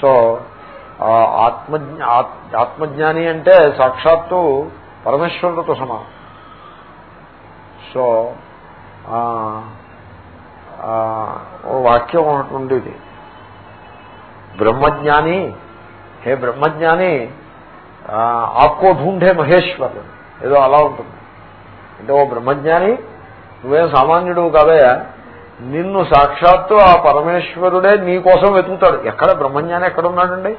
సో ఆత్మ ఆత్మజ్ఞాని అంటే సాక్షాత్తు పరమేశ్వరుడితో సమానం. సో ఓ వాక్యం ఒకటి ఉండేది. బ్రహ్మజ్ఞాని హే బ్రహ్మజ్ఞాని ఆప్కో ఢూంఢే మహేశ్వర్ ఏదో అలా ఉంటుంది. అంటే ఓ బ్రహ్మజ్ఞాని నువ్వేం సామాన్యుడు కాదయా నిన్ను సాక్షాత్తు ఆ పరమేశ్వరుడే నీ కోసం వెతుకుతాడు. ఎక్కడ బ్రహ్మజ్ఞాని ఎక్కడున్నాడండి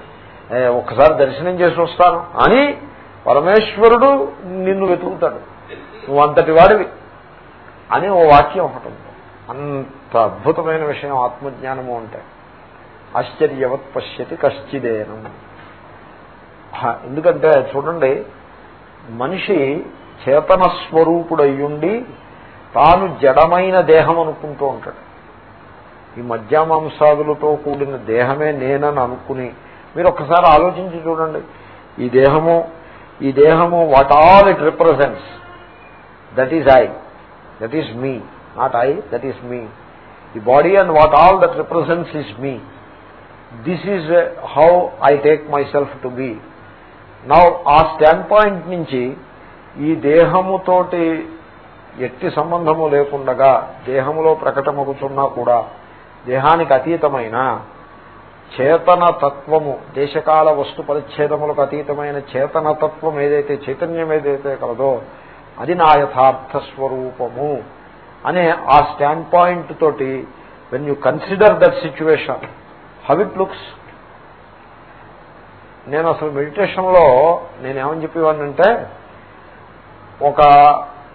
ఒక్కసారి దర్శనం చేసి వస్తాను. అని పరమేశ్వరుడు నిన్ను వెతుకుతాడు. నువ్వు అంతటి వాడివి. అని ఓ వాక్యం ఒకటి ఉంది. అంత అద్భుతమైన విషయం ఆత్మజ్ఞానము అంటే. ఆశ్చర్యవత్ పశ్యతి కశ్చిదేనం. ఎందుకంటే చూడండి మనిషి చేతన స్వరూపుడయ్యుండి తాను జడమైన దేహం అనుకుంటూ ఉంటాడు. ఈ మధ్యామాంసాదులతో కూడిన దేహమే నేనని అనుకుని మీరు ఒక్కసారి ఆలోచించి చూడండి. ఈ దేహము ఈ దేహము what all it represents. That is I that is me not I that is me. The body and what all that represents is me. This is how I take myself to be. నా ఆ stand point నుంచి ఈ దేహముతోటి ఎట్టి సంబంధము లేకుండగా దేహములో ప్రకటమగుతున్నా కూడా దేహానికి అతీతమైన చేతన తత్వము దేశకాల వస్తు పరిచ్ఛేదములకు అతీతమైన చేతన తత్వం ఏదైతే చైతన్యం ఏదైతే కలదో అది నా యథార్థ స్వరూపము. అనే ఆ స్టాండ్ పాయింట్ తోటి when you consider that situation how it looks నేను అసలు మెడిటేషన్లో నేనేమని చెప్పేవాడిని అంటే ఒక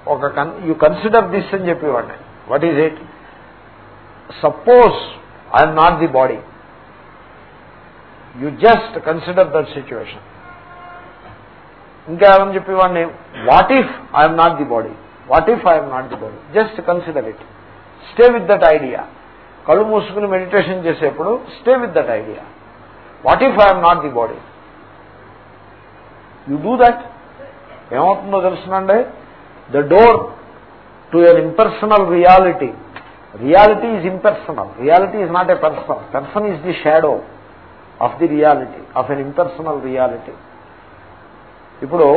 ఒక యు కన్సిడర్ దిస్ అని చెప్పేవాడిని. What is it suppose I'm not the body you just consider that situation ఇంకా ఏమని చెప్పేవాడిని? What if I'm not the body what if I'm not the body just consider it stay with that idea కళ్ళు మూసుకుని meditation చేసేప్పుడు stay with that idea what if I'm not the body you do that ఏమవుతుందో తెలుసునండి? The door to an impersonal reality reality is impersonal reality is not a person person is the shadow of the reality of an impersonal reality ఇప్పుడు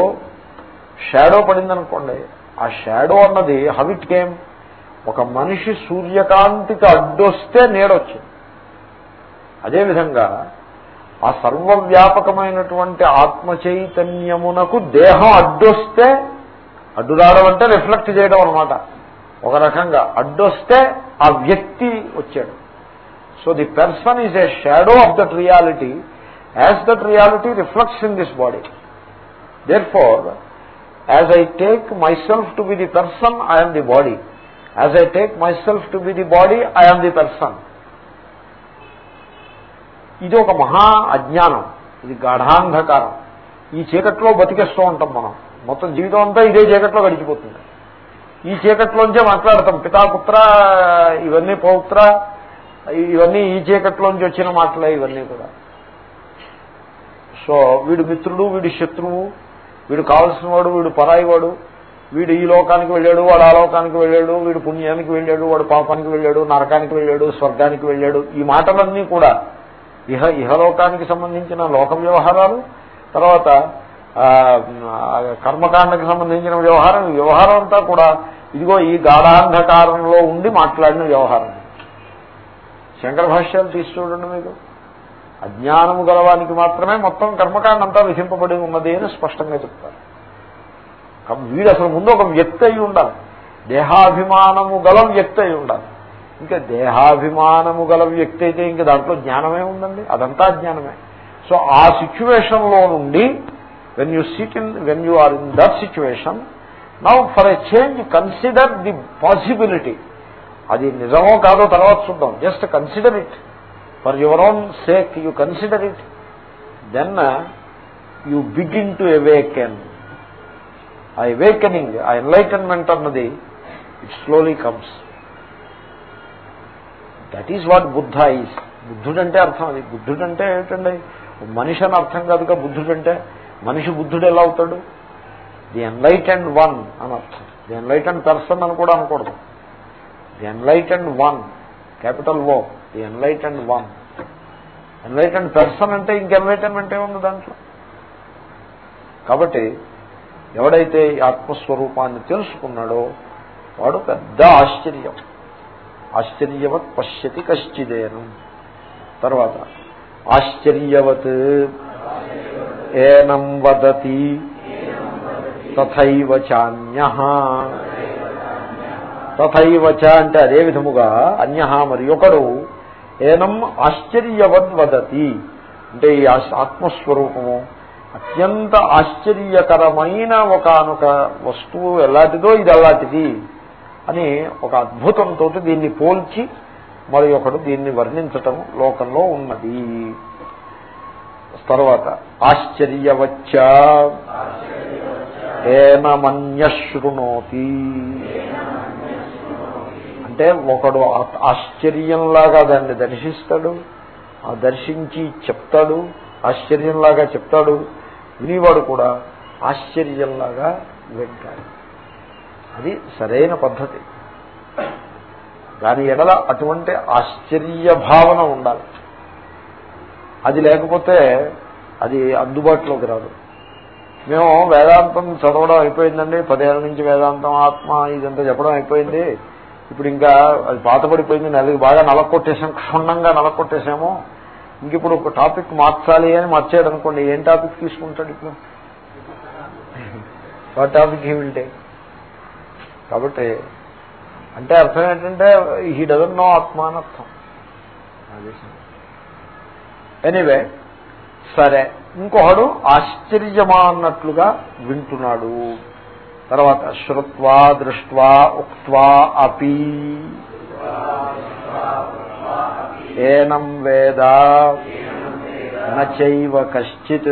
shadow పడిందనుకోండి. ఆ shadow అన్నది హవిట్ game. ఒక మనిషి సూర్యకాంతికి అడ్డొస్తే నీడొచ్చింది. అదేవిధంగా ఆ సర్వవ్యాపకమైనటువంటి ఆత్మ చైతన్యమునకు దేహం అడ్డొస్తే అడ్డు అంటే రిఫ్లెక్ట్ చేయడం అనమాట ఒక రకంగా అడ్డొస్తే ఆ వ్యక్తి వచ్చాడు. So the person is a shadow of that reality. As that reality reflects in this body. Therefore as I take myself to be the person I'm the body as I take myself to be the body I'm the person ఇది ఒక మహా అజ్ఞానం. ఇది గాఢాంధకారం. ఈ చీకట్లో బతికేస్తూ ఉంటాం మనం. మొత్తం జీవితం అంతా ఇదే చీకట్లో గడిచిపోతుంది. ఈ చీకట్లోంచే మాట్లాడతాం. పితాపుత్ర ఇవన్నీ పౌత్ర ఇవన్నీ ఈ చీకట్లోంచి వచ్చిన మాటలే ఇవన్నీ కూడా. సో వీడు మిత్రుడు వీడి శత్రువు వీడు కావలసిన వాడు వీడు పరాయి వాడు వీడు ఈ లోకానికి వెళ్ళాడు వాడు ఆ లోకానికి వెళ్ళాడు వీడు పుణ్యానికి వెళ్ళాడు వాడు పాపానికి వెళ్ళాడు నరకానికి వెళ్ళాడు స్వర్గానికి వెళ్ళాడు ఈ మాటలన్నీ కూడా ఇహ ఇహలోకానికి సంబంధించిన లోక వ్యవహారాలు తర్వాత కర్మకాండకి సంబంధించిన వ్యవహారం వ్యవహారం అంతా కూడా ఇదిగో ఈ గాఢాంధకారంలో ఉండి మాట్లాడిన వ్యవహారం. శంకర భాష్యాలు తీసి చూడండి మీరు. అజ్ఞానము గలవానికి మాత్రమే మొత్తం కర్మకాండ అంతా విధింపబడి ఉన్నది అని స్పష్టంగా చెప్తారు. వీడు అసలు ముందు ఒక వ్యక్తి అయి ఉండాలి. దేహాభిమానము గల వ్యక్తి అయి ఉండాలి. ఇంకా దేహాభిమానము గల వ్యక్తి అయితే ఇంకా దాంట్లో జ్ఞానమే ఉందండి. అదంతా జ్ఞానమే. సో ఆ సిచ్యువేషన్లో నుండి when you sit in when you are in that situation now for a change consider the possibility అది నిజమో కాదో తర్వాత చూద్దాం. Just consider it for your own sake you consider it then you begin to awaken ఆ awakening ఆ enlightenment అన్నది it slowly comes that is what Buddha is బుద్ధుడంటే అర్థం అది. బుద్ధుడంటే ఏంటండి? మనిషి అని అర్థం కాదుగా బుద్ధుడంటే. మనిషి బుద్ధుడు ఎలా అవుతాడు? ది ఎన్లైటెండ్ వన్ అని అర్థం. ది ఎన్లైటెండ్ పర్సన్ అని కూడా అనకూడదు. The enlightened one capital O the enlightened one enlightened person అంటే ఇంకెన్లైటన్మెంట్ ఏముంది దాంట్లో? కాబట్టి ఎవడైతే ఈ ఆత్మస్వరూపాన్ని తెలుసుకున్నాడో వాడు పెద్ద ఆశ్చర్యం. ఆశ్చర్యవత్ పశ్యతి కశ్చిదేనం. తర్వాత ఆశ్చర్యవత్ ఏనం వదతి తథైవ చాన్య. తథైవచ అంటే అదే విధముగా అన్య మరి ఒకడు ఏనం ఆశ్చర్యవద్ వదతి. అంటే ఈ ఆత్మస్వరూపము అత్యంత ఆశ్చర్యకరమైన ఒకనొక వస్తువు ఎలాంటిదో ఇది అలాంటిది. అని ఒక అద్భుతంతో దీన్ని పోల్చి మరి ఒకడు దీన్ని వర్ణించటం లోకంలో ఉన్నది. తర్వాత ఆశ్చర్యవచ్చ. ఏనమన్యశృణోతి అంటే ఒకడు ఆశ్చర్యంలాగా దాన్ని దర్శిస్తాడు ఆ దర్శించి చెప్తాడు ఆశ్చర్యంలాగా చెప్తాడు వినివాడు కూడా ఆశ్చర్యంలాగా వింటాడు. అది సరైన పద్ధతి. దాని ఎడల అటువంటి ఆశ్చర్య భావన ఉండాలి. అది లేకపోతే అది అందుబాటులోకి రాదు. మేము వేదాంతం చదవడం అయిపోయిందండి. పదేళ్ళ నుంచి వేదాంతం ఆత్మ ఇదంతా చెప్పడం అయిపోయింది. ఇప్పుడు ఇంకా అది పాతపడిపోయింది నెలకి బాగా నలకొట్టేసాం క్షుణ్ణంగా నలకొట్టేసాము ఇంక ఇప్పుడు ఒక టాపిక్ మార్చాలి అని మార్చాడు అనుకోండి. ఏం టాపిక్ తీసుకుంటాడు ఇప్పుడు? ఆ టాపిక్ ఏమింటే కాబట్టి అంటే అర్థం ఏంటంటే హీ డజన్ నో ఆత్మ అని అర్థం ఎనీవే సరే ఇంకొకడు ఆశ్చర్యమా అన్నట్లుగా వింటున్నాడు. తర్వాత శ్రుత్వా దృష్ట్వా ఉక్వా అపి. ఏనం వేద. నైవ కశ్చిత్.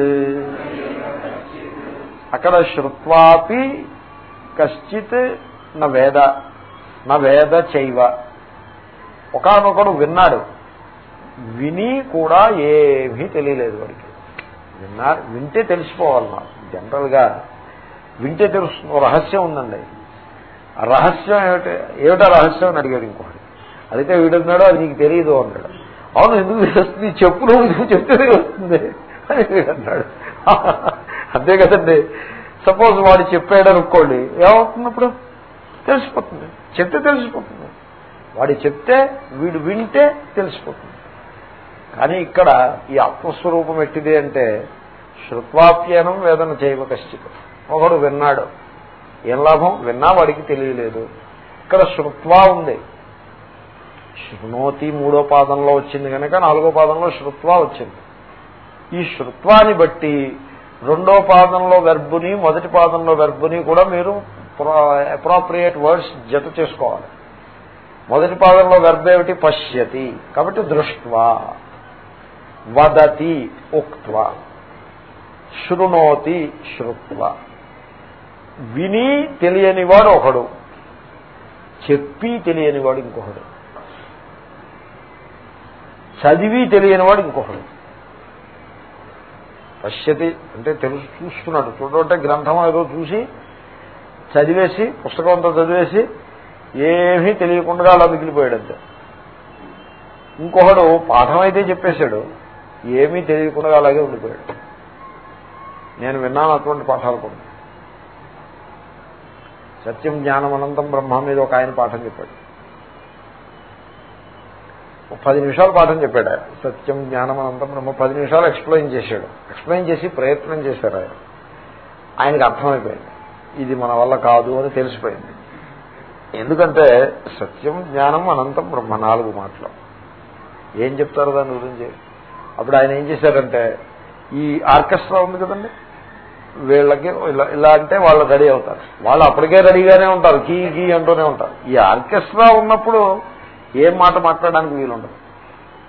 అక్కడ శ్రుత్వాపి కశ్చిత్ నా వేద నా వేద చైవ. ఒకనొకడు విన్నాడు. విని కూడా ఏమీ తెలియలేదు వాడికి. విన్నారు వింటే తెలిసిపోవాలి నాకు. జనరల్గా వింటే తెలుస్తుంది. రహస్యం ఉందండి. రహస్యం ఏమిటి? ఏమిటా రహస్యం అని అడిగాడు ఇంకోటి అదైతే వీడున్నాడో అది నీకు తెలియదు అన్నాడు. అవును ఎందుకు తెలుస్తుంది? చెప్పు నువ్వు చెప్తే వస్తుంది అని అన్నాడు అంతే కదండి. సపోజ్ వాడు చెప్పాడు అనుకోండి ఏమవుతుంది ఇప్పుడు? తెలిసిపోతుంది. చెప్తే తెలిసిపోతుంది. వాడు చెప్తే వీడు వింటే తెలిసిపోతుంది. కానీ ఇక్కడ ఈ ఆత్మస్వరూపం ఎట్టిది అంటే శృత్వాప్యనం వేదన చేయవ కశ్చిత. ఒకడు విన్నాడు. ఏం లాభం? విన్నా వాడికి తెలియలేదు. ఇక్కడ శృత్వా ఉంది. శృణోతి మూడో పాదంలో వచ్చింది కనుక నాలుగో పాదంలో శృత్వా వచ్చింది. ఈ శృత్వాన్ని బట్టి రెండో పాదంలో వెర్బుని మొదటి పాదంలో వెర్బుని కూడా మీరు అప్రోప్రియేట్ వర్డ్స్ జత చేసుకోవాలి. మొదటి పాదంలో వెర్బ్ పశ్యతి. కాబట్టి దృష్ట్వా వదతి ఉక్వా శృణోతి శ్రుత్వ విని తెలియనివాడు ఒకడు చెప్పి తెలియనివాడు ఇంకొకడు చదివి తెలియనివాడు ఇంకొకడు. పశ్యతి అంటే తెలుసు చూస్తున్నాడు. చూడంటే గ్రంథం ఏదో చూసి చదివేసి పుస్తకం అంతా చదివేసి ఏమీ తెలియకుండా అలా మిగిలిపోయాడంతే. ఇంకొకడు పాఠం అయితే చెప్పేశాడు ఏమీ తెలియకుండా అలాగే ఉండిపోయాడు. నేను విన్నాను అటువంటి పాఠాలు కూడా. సత్యం జ్ఞానం అనంతం బ్రహ్మ మీద ఒక ఆయన పాఠం చెప్పాడు. పది నిమిషాలు పాఠం చెప్పాడు ఆయన. సత్యం జ్ఞానం అనంతం బ్రహ్మ పది నిమిషాలు ఎక్స్ప్లెయిన్ చేశాడు. ఎక్స్ప్లెయిన్ చేసి ప్రయత్నం చేశారు ఆయన. ఆయనకు అర్థమైపోయింది. ఇది మన వల్ల కాదు అని తెలిసిపోయింది. ఎందుకంటే సత్యం జ్ఞానం అనంతం బ్రహ్మ నాలుగు మాటలు. ఏం చెప్తారు దాని గురించి? అప్పుడు ఆయన ఏం చేశారంటే ఈ ఆర్కెస్ట్రా ఉంది కదండి? వీళ్ళకి ఇలా ఇలా అంటే వాళ్ళు రెడీ అవుతారు. వాళ్ళు అప్పటికే రెడీగానే ఉంటారు. కీ కీ అంటూనే ఉంటారు. ఈ ఆర్కెస్ట్రా ఉన్నప్పుడు ఏం మాట మాట్లాడడానికి వీలుండదు.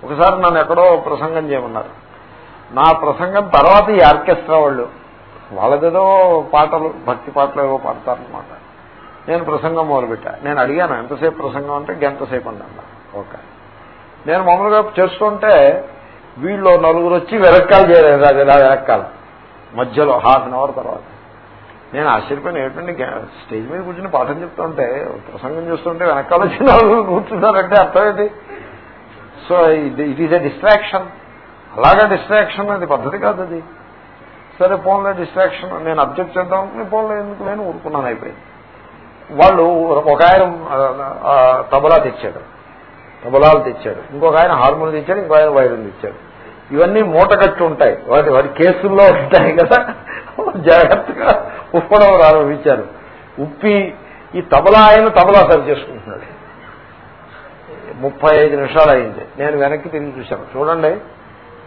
ఒకసారి నన్ను ఎక్కడో ప్రసంగం చేయమన్నారు. నా ప్రసంగం తర్వాత ఈ ఆర్కెస్ట్రా వాళ్ళు వాళ్ళదేదో పాటలు భక్తి పాటలు ఏవో పాడతారనమాట నేను ప్రసంగం మొదలుపెట్టా. నేను అడిగాను ఎంతసేపు ప్రసంగం? అంటే గంట సేపు అన్నా ఓకే. నేను మామూలుగా చేస్తుంటే వీళ్ళు నలుగురు వచ్చి వెనక్కాలు చేయలేదు అది ఇలా వెనక్కాలు. మధ్యలో హాఫ్ అన్ అవర్ తర్వాత. నేను ఆశ్చర్యపోయిన ఏంటంటే స్టేజ్ మీద కూర్చుని పాఠం చెప్తుంటే ప్రసంగం చూస్తుంటే వెనకాల వచ్చిన నలుగురు కూర్చున్నారంటే అర్థం ఏంటి? So it is a distraction అలాగా డిస్ట్రాక్షన్ అది పద్ధతి కాదు అది సరే ఫోన్లో డిస్ట్రాక్షన్ నేను అబ్జెక్ట్ చేద్దాం. అనుకుని ఫోన్లో ఎందుకు నేను ఊరుకున్నాను అయిపోయింది. వాళ్ళు ఒక ఆయన తబలా తెచ్చాడు. తబలాలు తెచ్చాడు. ఇంకొక ఆయన హార్మోన్ తెచ్చాడు ఇంకో ఆయన వైరన్ తెచ్చాడు. ఇవన్నీ మూటగట్టు ఉంటాయి. వాటి వాటి కేసుల్లో ఉంటాయి కదా. జాగ్రత్తగా ఉప్పడం ప్రారంభించారు. ఉప్పి ఈ తబలా ఆయన తబలా సరి చేసుకుంటున్నాడు. ముప్పై ఐదు నిమిషాలు అయింది. నేను వెనక్కి తిరిగి చూశాను. చూడండి.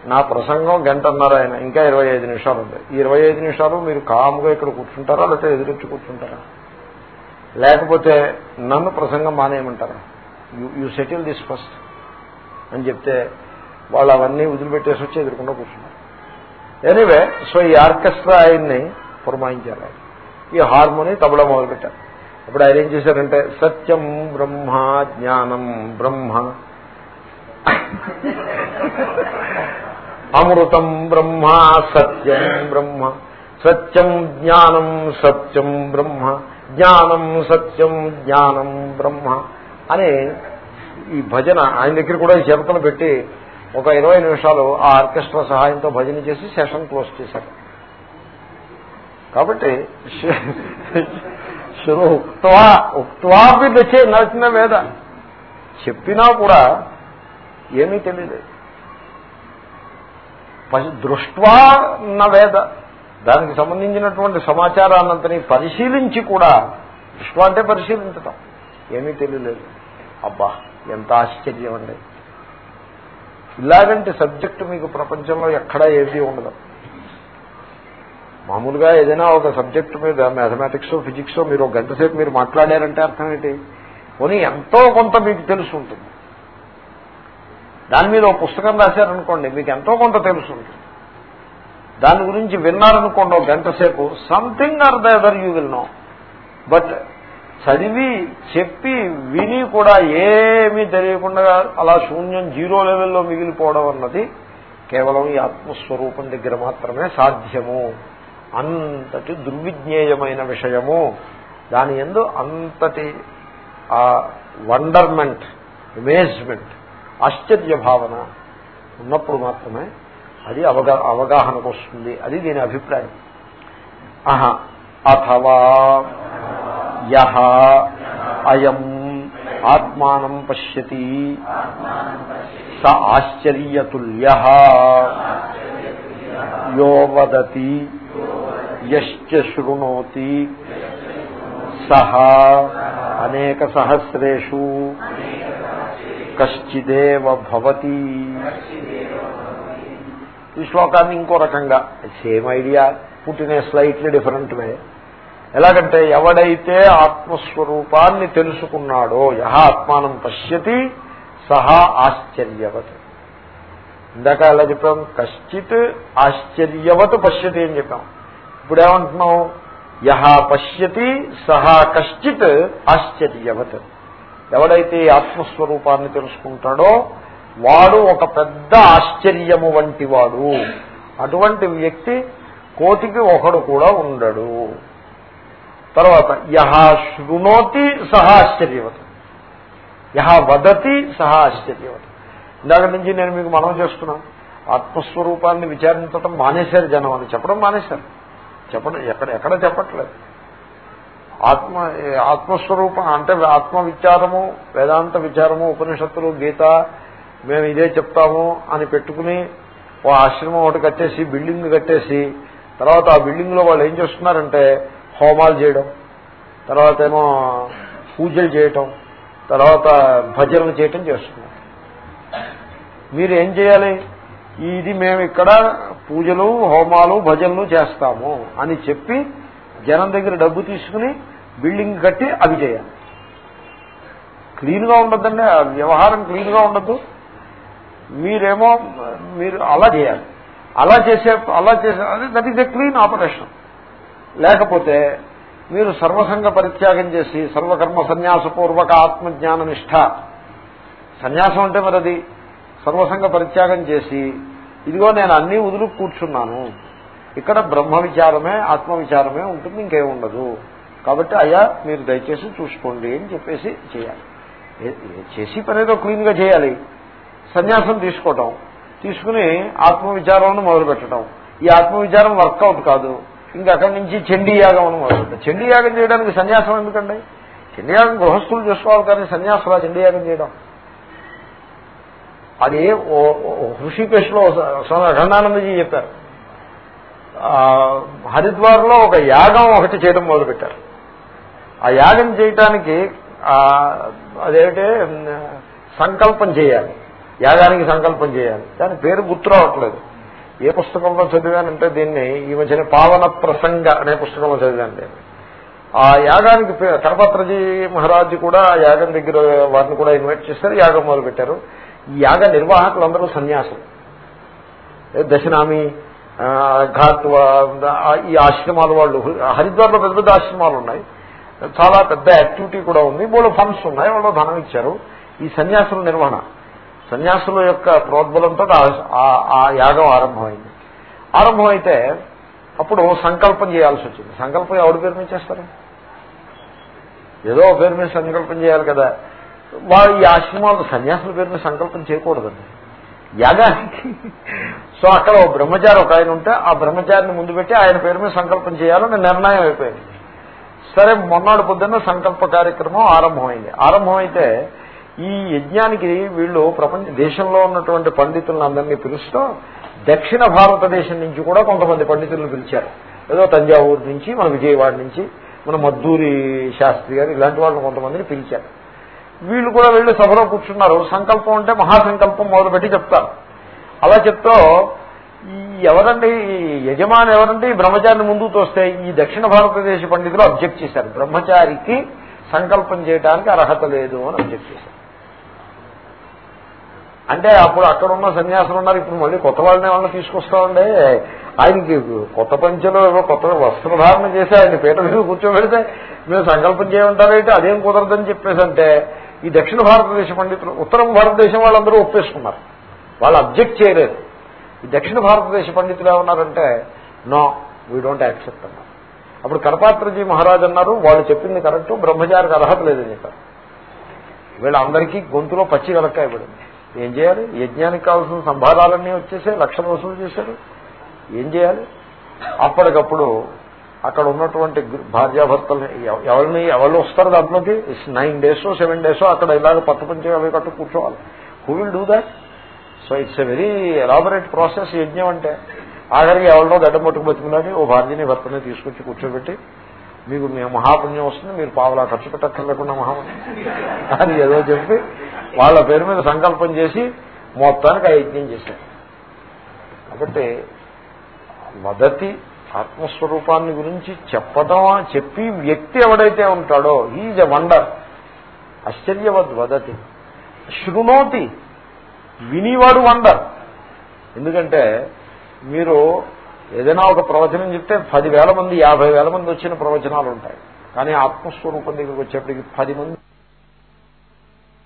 నా ప్రసంగం గంటన్నర ఆయన ఇంకా ఇరవై ఐదు నిమిషాలు ఉంది ఈ ఇరవై ఐదు నిమిషాలు మీరు కాముగా ఇక్కడ కూర్చుంటారా లేకపోతే ఎదురొచ్చి కూర్చుంటారా? లేకపోతే నన్ను ప్రసంగం మానేయమంటారా? యూ సెటిల్ దిస్ ఫస్ట్ అని చెప్తే వాళ్ళు అవన్నీ వదిలిపెట్టేసి వచ్చి ఎదుర్కొంటూ కూర్చున్నారు. ఎనీవే సో ఈ ఆర్కెస్ట్రా ఆయన్ని పురమాయించారు ఆయన. ఈ హార్మోని తబలా మొదలుపెట్టారు. అప్పుడు ఆయన ఏం చేశారంటే సత్యం బ్రహ్మ జ్ఞానం బ్రహ్మ. అమృతం బ్రహ్మ సత్యం బ్రహ్మ. సత్యం జ్ఞానం సత్యం బ్రహ్మ. జ్ఞానం సత్యం జ్ఞానం బ్రహ్మ. అని ఈ భజన ఆయన దగ్గర కూడా ఈ చేపతను పెట్టి ఒక ఇరవై నిమిషాలు ఆ ఆర్కెస్ట్రా సహాయంతో భజన చేసి సెషన్ క్లోజ్ చేశారు. కాబట్టి ఉక్వా ఉక్వాపి దచే నచ్చిన వేద చెప్పినా కూడా ఏమీ తెలియదు దృష్ట్వా న వేద. దానికి సంబంధించినటువంటి సమాచారాన్నంతని పరిశీలించి కూడా దృష్ట్వా అంటే పరిశీలించటం. ఏమీ తెలియలేదు. అబ్బా ఎంత ఆశ్చర్యం అండి. ఇలాగంటి సబ్జెక్టు మీకు ప్రపంచంలో ఎక్కడా ఏది ఉండదు. మామూలుగా ఏదైనా ఒక సబ్జెక్టు మీద మ్యాథమెటిక్స్ ఫిజిక్స్ మీరు గంట సేపు మీరు మాట్లాడారంటే అర్థం ఏంటి? పోనీ ఎంతో కొంత మీకు తెలుసు ఉంటుంది దాని మీద ఒక పుస్తకం రాశారనుకోండి మీకు ఎంతో కొంత తెలుసుంటుంది దాని గురించి విన్నారనుకోండి ఒక గంట సేపు something or the other you will know but చదివి చెప్పి విని కూడా ఏమీ తెలియకుండా అలా శూన్యం జీరో లెవెల్లో మిగిలిపోవడం అన్నది కేవలం ఈ ఆత్మస్వరూపం దగ్గర మాత్రమే సాధ్యము. అంతటి దుర్విజ్ఞేయమైన విషయము. దాని ఎందు అంతటి ఆ వండర్మెంట్ అమేజ్మెంట్ ఆశ్చర్య భావన ఉన్నప్పుడు మాత్రమే అది అవగా అవగాహనకు వస్తుంది. అది దీని అభిప్రాయం. ఆహా అథవా యహ అయం ఆత్మానం పశ్యతి. స ఆశ్చర్యతుల్య యో వదతి యశ్చ శృణోతి. సహ అనేక సహస్రేషు. కశ్చిదేవ భవతి. ఈ శ్లోకాన్ని ఇంకో రకంగా సేమ్ ఐడియా పుట్టిన స్లైట్లీ డిఫరెంట్ వే. ఎలాగంటే ఎవడైతే ఆత్మస్వరూపాన్ని తెలుసుకున్నాడో యహ ఆత్మానం పశ్యతి సహా ఆశ్చర్యవత్. ఇందాక ఎలా చెప్పాం? కశ్చిత్ ఆశ్చర్యవత్ పశ్యతి అని చెప్పాం. ఇప్పుడేమంటున్నాం? యహ పశ్యతి సహా కశ్చిత్ ఆశ్చర్యవత్. ఎవడైతే ఆత్మస్వరూపాన్ని తెలుసుకుంటాడో వాడు ఒక పెద్ద ఆశ్చర్యము వంటి వాడు అటువంటి వ్యక్తి కోటికి ఒకడు కూడా ఉండడు. తర్వాత యహ శృణోతి సహా ఆశ్చర్యవత. యహ వదతి సహా ఆశ్చర్యవత. ఇందాక నుంచి నేను మీకు మనం చేస్తున్నాను. ఆత్మస్వరూపాన్ని విచారించడం మానేశారు జనం అని చెప్పడం మానేశారు. చెప్పడం ఎక్కడ ఎక్కడ చెప్పట్లేదు. ఆత్మ ఆత్మస్వరూపం అంటే ఆత్మ విచారము వేదాంత విచారము ఉపనిషత్తులు గీత మేము ఇదే చెప్తాము అని పెట్టుకుని ఓ ఆశ్రమం ఒకటి కట్టేసి బిల్డింగ్ కట్టేసి తర్వాత ఆ బిల్డింగ్లో వాళ్ళు ఏం చేస్తున్నారంటే హోమాలు చేయడం తర్వాత ఏమో పూజలు చేయటం తర్వాత భజనలు చేయటం చేస్తున్నారు. మీరు ఏం చేయాలి? ఇది మేము ఇక్కడ పూజలు హోమాలు భజనలు చేస్తాము అని చెప్పి జనం దగ్గర డబ్బు తీసుకుని బిల్డింగ్ కట్టి అవి చేయాలి. క్లీన్గా ఉండద్దండి వ్యవహారం క్లీన్గా ఉండద్దు. మీరేమో మీరు అలా చేయాలి. అలా చేసే అలా చేసే అది that is a clean operation లేకపోతే మీరు సర్వసంగ పరిత్యాగం చేసి సర్వకర్మ సన్యాసపూర్వక ఆత్మజ్ఞాన నిష్ఠ సన్యాసం అంటే మరి అది సర్వసంగ పరిత్యాగం చేసి ఇదిగో నేను అన్నీ వదులు కూర్చున్నాను. ఇక్కడ బ్రహ్మ విచారమే ఆత్మ విచారమే ఉంటుంది ఇంకేముండదు కాబట్టి అయ్యా మీరు దయచేసి చూసుకోండి అని చెప్పేసి చేయాలి. చేసి పనేదో క్లీన్గా చేయాలి. సన్యాసం తీసుకోవటం తీసుకుని ఆత్మవిచారం మొదలు పెట్టడం ఈ ఆత్మవిచారం వర్కౌట్ కాదు. ఇంకా అక్కడి నుంచి చండీయాగం అని మొదలుపెట్టాం చండీయాగం చేయడానికి సన్యాసం ఎందుకండి? చండీయాగం గృహస్థులు చేసుకోవాలి కానీ సన్యాసులా చండీయాగం చేయడం. అది హృషికేశ్లో అఖండానందజీ చెప్పారు. హరిద్వార్లో ఒక యాగం ఒకటి చేయడం మొదలుపెట్టారు. ఆ యాగం చేయటానికి అదేమిటే సంకల్పం చేయాలి. యాగానికి సంకల్పం చేయాలి. దాని పేరు గుర్తు రావట్లేదు. ఏ పుస్తకంలో చదివానంటే దీన్ని ఈ మధ్యన పావన ప్రసంగ అనే పుస్తకంలో చదివాను నేను. ఆ యాగానికి కరపత్రజీ మహారాజు కూడా ఆ యాగం దగ్గర వారిని కూడా ఇన్వైట్ చేశారు యాగం మొదలు పెట్టారు ఈ యాగ నిర్వాహకులందరూ సన్యాసం దశనామి ఘాట్ ఈ ఆశ్రమాలు వాళ్ళు హరిద్వార్లో పెద్ద పెద్ద ఆశ్రమాలు ఉన్నాయి. చాలా పెద్ద యాక్టివిటీ కూడా ఉంది. మూడు ఫండ్స్ ఉన్నాయి. వాళ్ళు ధనం ఇచ్చారు. ఈ సన్యాసుల నిర్వహణ. సన్యాసుల యొక్క ప్రోద్బలంతో ఆ యాగం ఆరంభమైంది. ఆరంభమైతే అప్పుడు సంకల్పం చేయాల్సి వచ్చింది. సంకల్పం ఎవరి పేరు మీద చేస్తారు? ఏదో పేరు మీద సంకల్పం చేయాలి కదా. వాళ్ళు ఈ ఆశ్రమాలు సన్యాసుల పేరు మీద సంకల్పం చేయకూడదండి. యాగానికి. సో అక్కడ ఓ బ్రహ్మచారి ఒక ఆయన ఉంటే ఆ బ్రహ్మచారిని ముందు పెట్టి ఆయన పేరు మీద సంకల్పం చేయాలని నిర్ణయం అయిపోయింది. సరే మొన్నటి పొద్దున్న సంకల్ప కార్యక్రమం ఆరంభమైంది. ఆరంభమైతే ఈ యజ్ఞానికి వీళ్ళు ప్రపంచ దేశంలో ఉన్నటువంటి పండితులను అందరినీ పిలుస్తూ దక్షిణ భారతదేశం నుంచి కూడా కొంతమంది పండితులను పిలిచారు. ఏదో తంజావూరు నుంచి మన విజయవాడ నుంచి మన మద్దూరి శాస్త్రి గారు ఇలాంటి వాళ్ళని కొంతమందిని పిలిచారు. వీళ్ళు కూడా వీళ్ళు సభలో కూర్చున్నారు. సంకల్పం అంటే మహాసంకల్పం మొదలుపెట్టి చెప్తారు. అలా చెప్తూ ఎవరండి? యజమాని ఎవరండి? బ్రహ్మచారిని ముందుకు తోస్తే ఈ దక్షిణ భారతదేశ పండితులు అబ్జెక్ట్ చేశారు. బ్రహ్మచారికి సంకల్పం చేయడానికి అర్హత లేదు అని అబ్జెక్ట్ చేశారు. అంటే అప్పుడు అక్కడ ఉన్న సన్యాసులు ఉన్నారు. ఇప్పుడు మళ్ళీ కొత్త వాళ్ళని ఏమన్నా తీసుకొస్తామండి? ఆయనకి కొత్త పంచలో ఏవో కొత్త వస్త్రధారణ చేసి ఆయన పీట మీద కూర్చోబెడితే మేము సంకల్పం చేయమంటారైతే అదేం కుదరదని చెప్పేసంటే ఈ దక్షిణ భారతదేశ పండితులు ఉత్తర భారతదేశం వాళ్ళందరూ ఒప్పేసుకున్నారు. వాళ్ళు అబ్జెక్ట్ చేయలేదు. దక్షిణ భారతదేశ పండితులు ఏమన్నారంటే నో వీ డోంట్ యాక్సెప్ట్ అన్నారు. అప్పుడు కరపాత్రజీ మహారాజ్ అన్నారు వాళ్ళు చెప్పింది కరెక్ట్ బ్రహ్మచారికి అర్హత లేదని చెప్పారు. వీళ్ళందరికీ గొంతులో పచ్చి వెలక్కాయ పడింది ఏం చేయాలి? యజ్ఞానికి కావాల్సిన సంభారాలన్నీ వచ్చేసే లక్షలు వసూలు చేశారు. ఏం చేయాలి? అప్పటికప్పుడు అక్కడ ఉన్నటువంటి భార్యాభర్తలు ఎవరిని ఎవరు వస్తారు దాంట్లోకి? నైన్ డేస్ సెవెన్ డేస్ అక్కడ ఇలాగ పట్టు పంచే అవి కట్టు కూర్చోవాలి. Who will do that so it's a very elaborate process యజ్ఞం అంటే. ఆఖరికి ఎవరినో గడ్డం పట్టుకు ఓ భార్యని భర్తని తీసుకొచ్చి కూర్చోబెట్టి మీకు మహాపుణ్యం వస్తుంది మీరు పావులా ఖర్చు పెట్టక్కర్లేకుండా మహాపుణ్యం. అని ఏదో చెప్పి వాళ్ళ పేరు మీద సంకల్పం చేసి మొత్తానికి ఆ యజ్ఞం చేశారు. కాబట్టి వదతి ఆత్మస్వరూపాన్ని గురించి చెప్పడం చెప్పి వ్యక్తి ఎవడైతే ఉంటాడో ఈజ్ ఎ వండర్ ఆశ్చర్యవద్ వదతి శృణోతి. వినివాడు వండర్. ఎందుకంటే మీరు ఏదైనా ఒక ప్రవచనం చెప్తే పదివేల మంది యాభై వేల మంది వచ్చిన ప్రవచనాలు ఉంటాయి. కానీ ఆత్మస్వరూపం దగ్గరికి వచ్చేప్పటికి పది మంది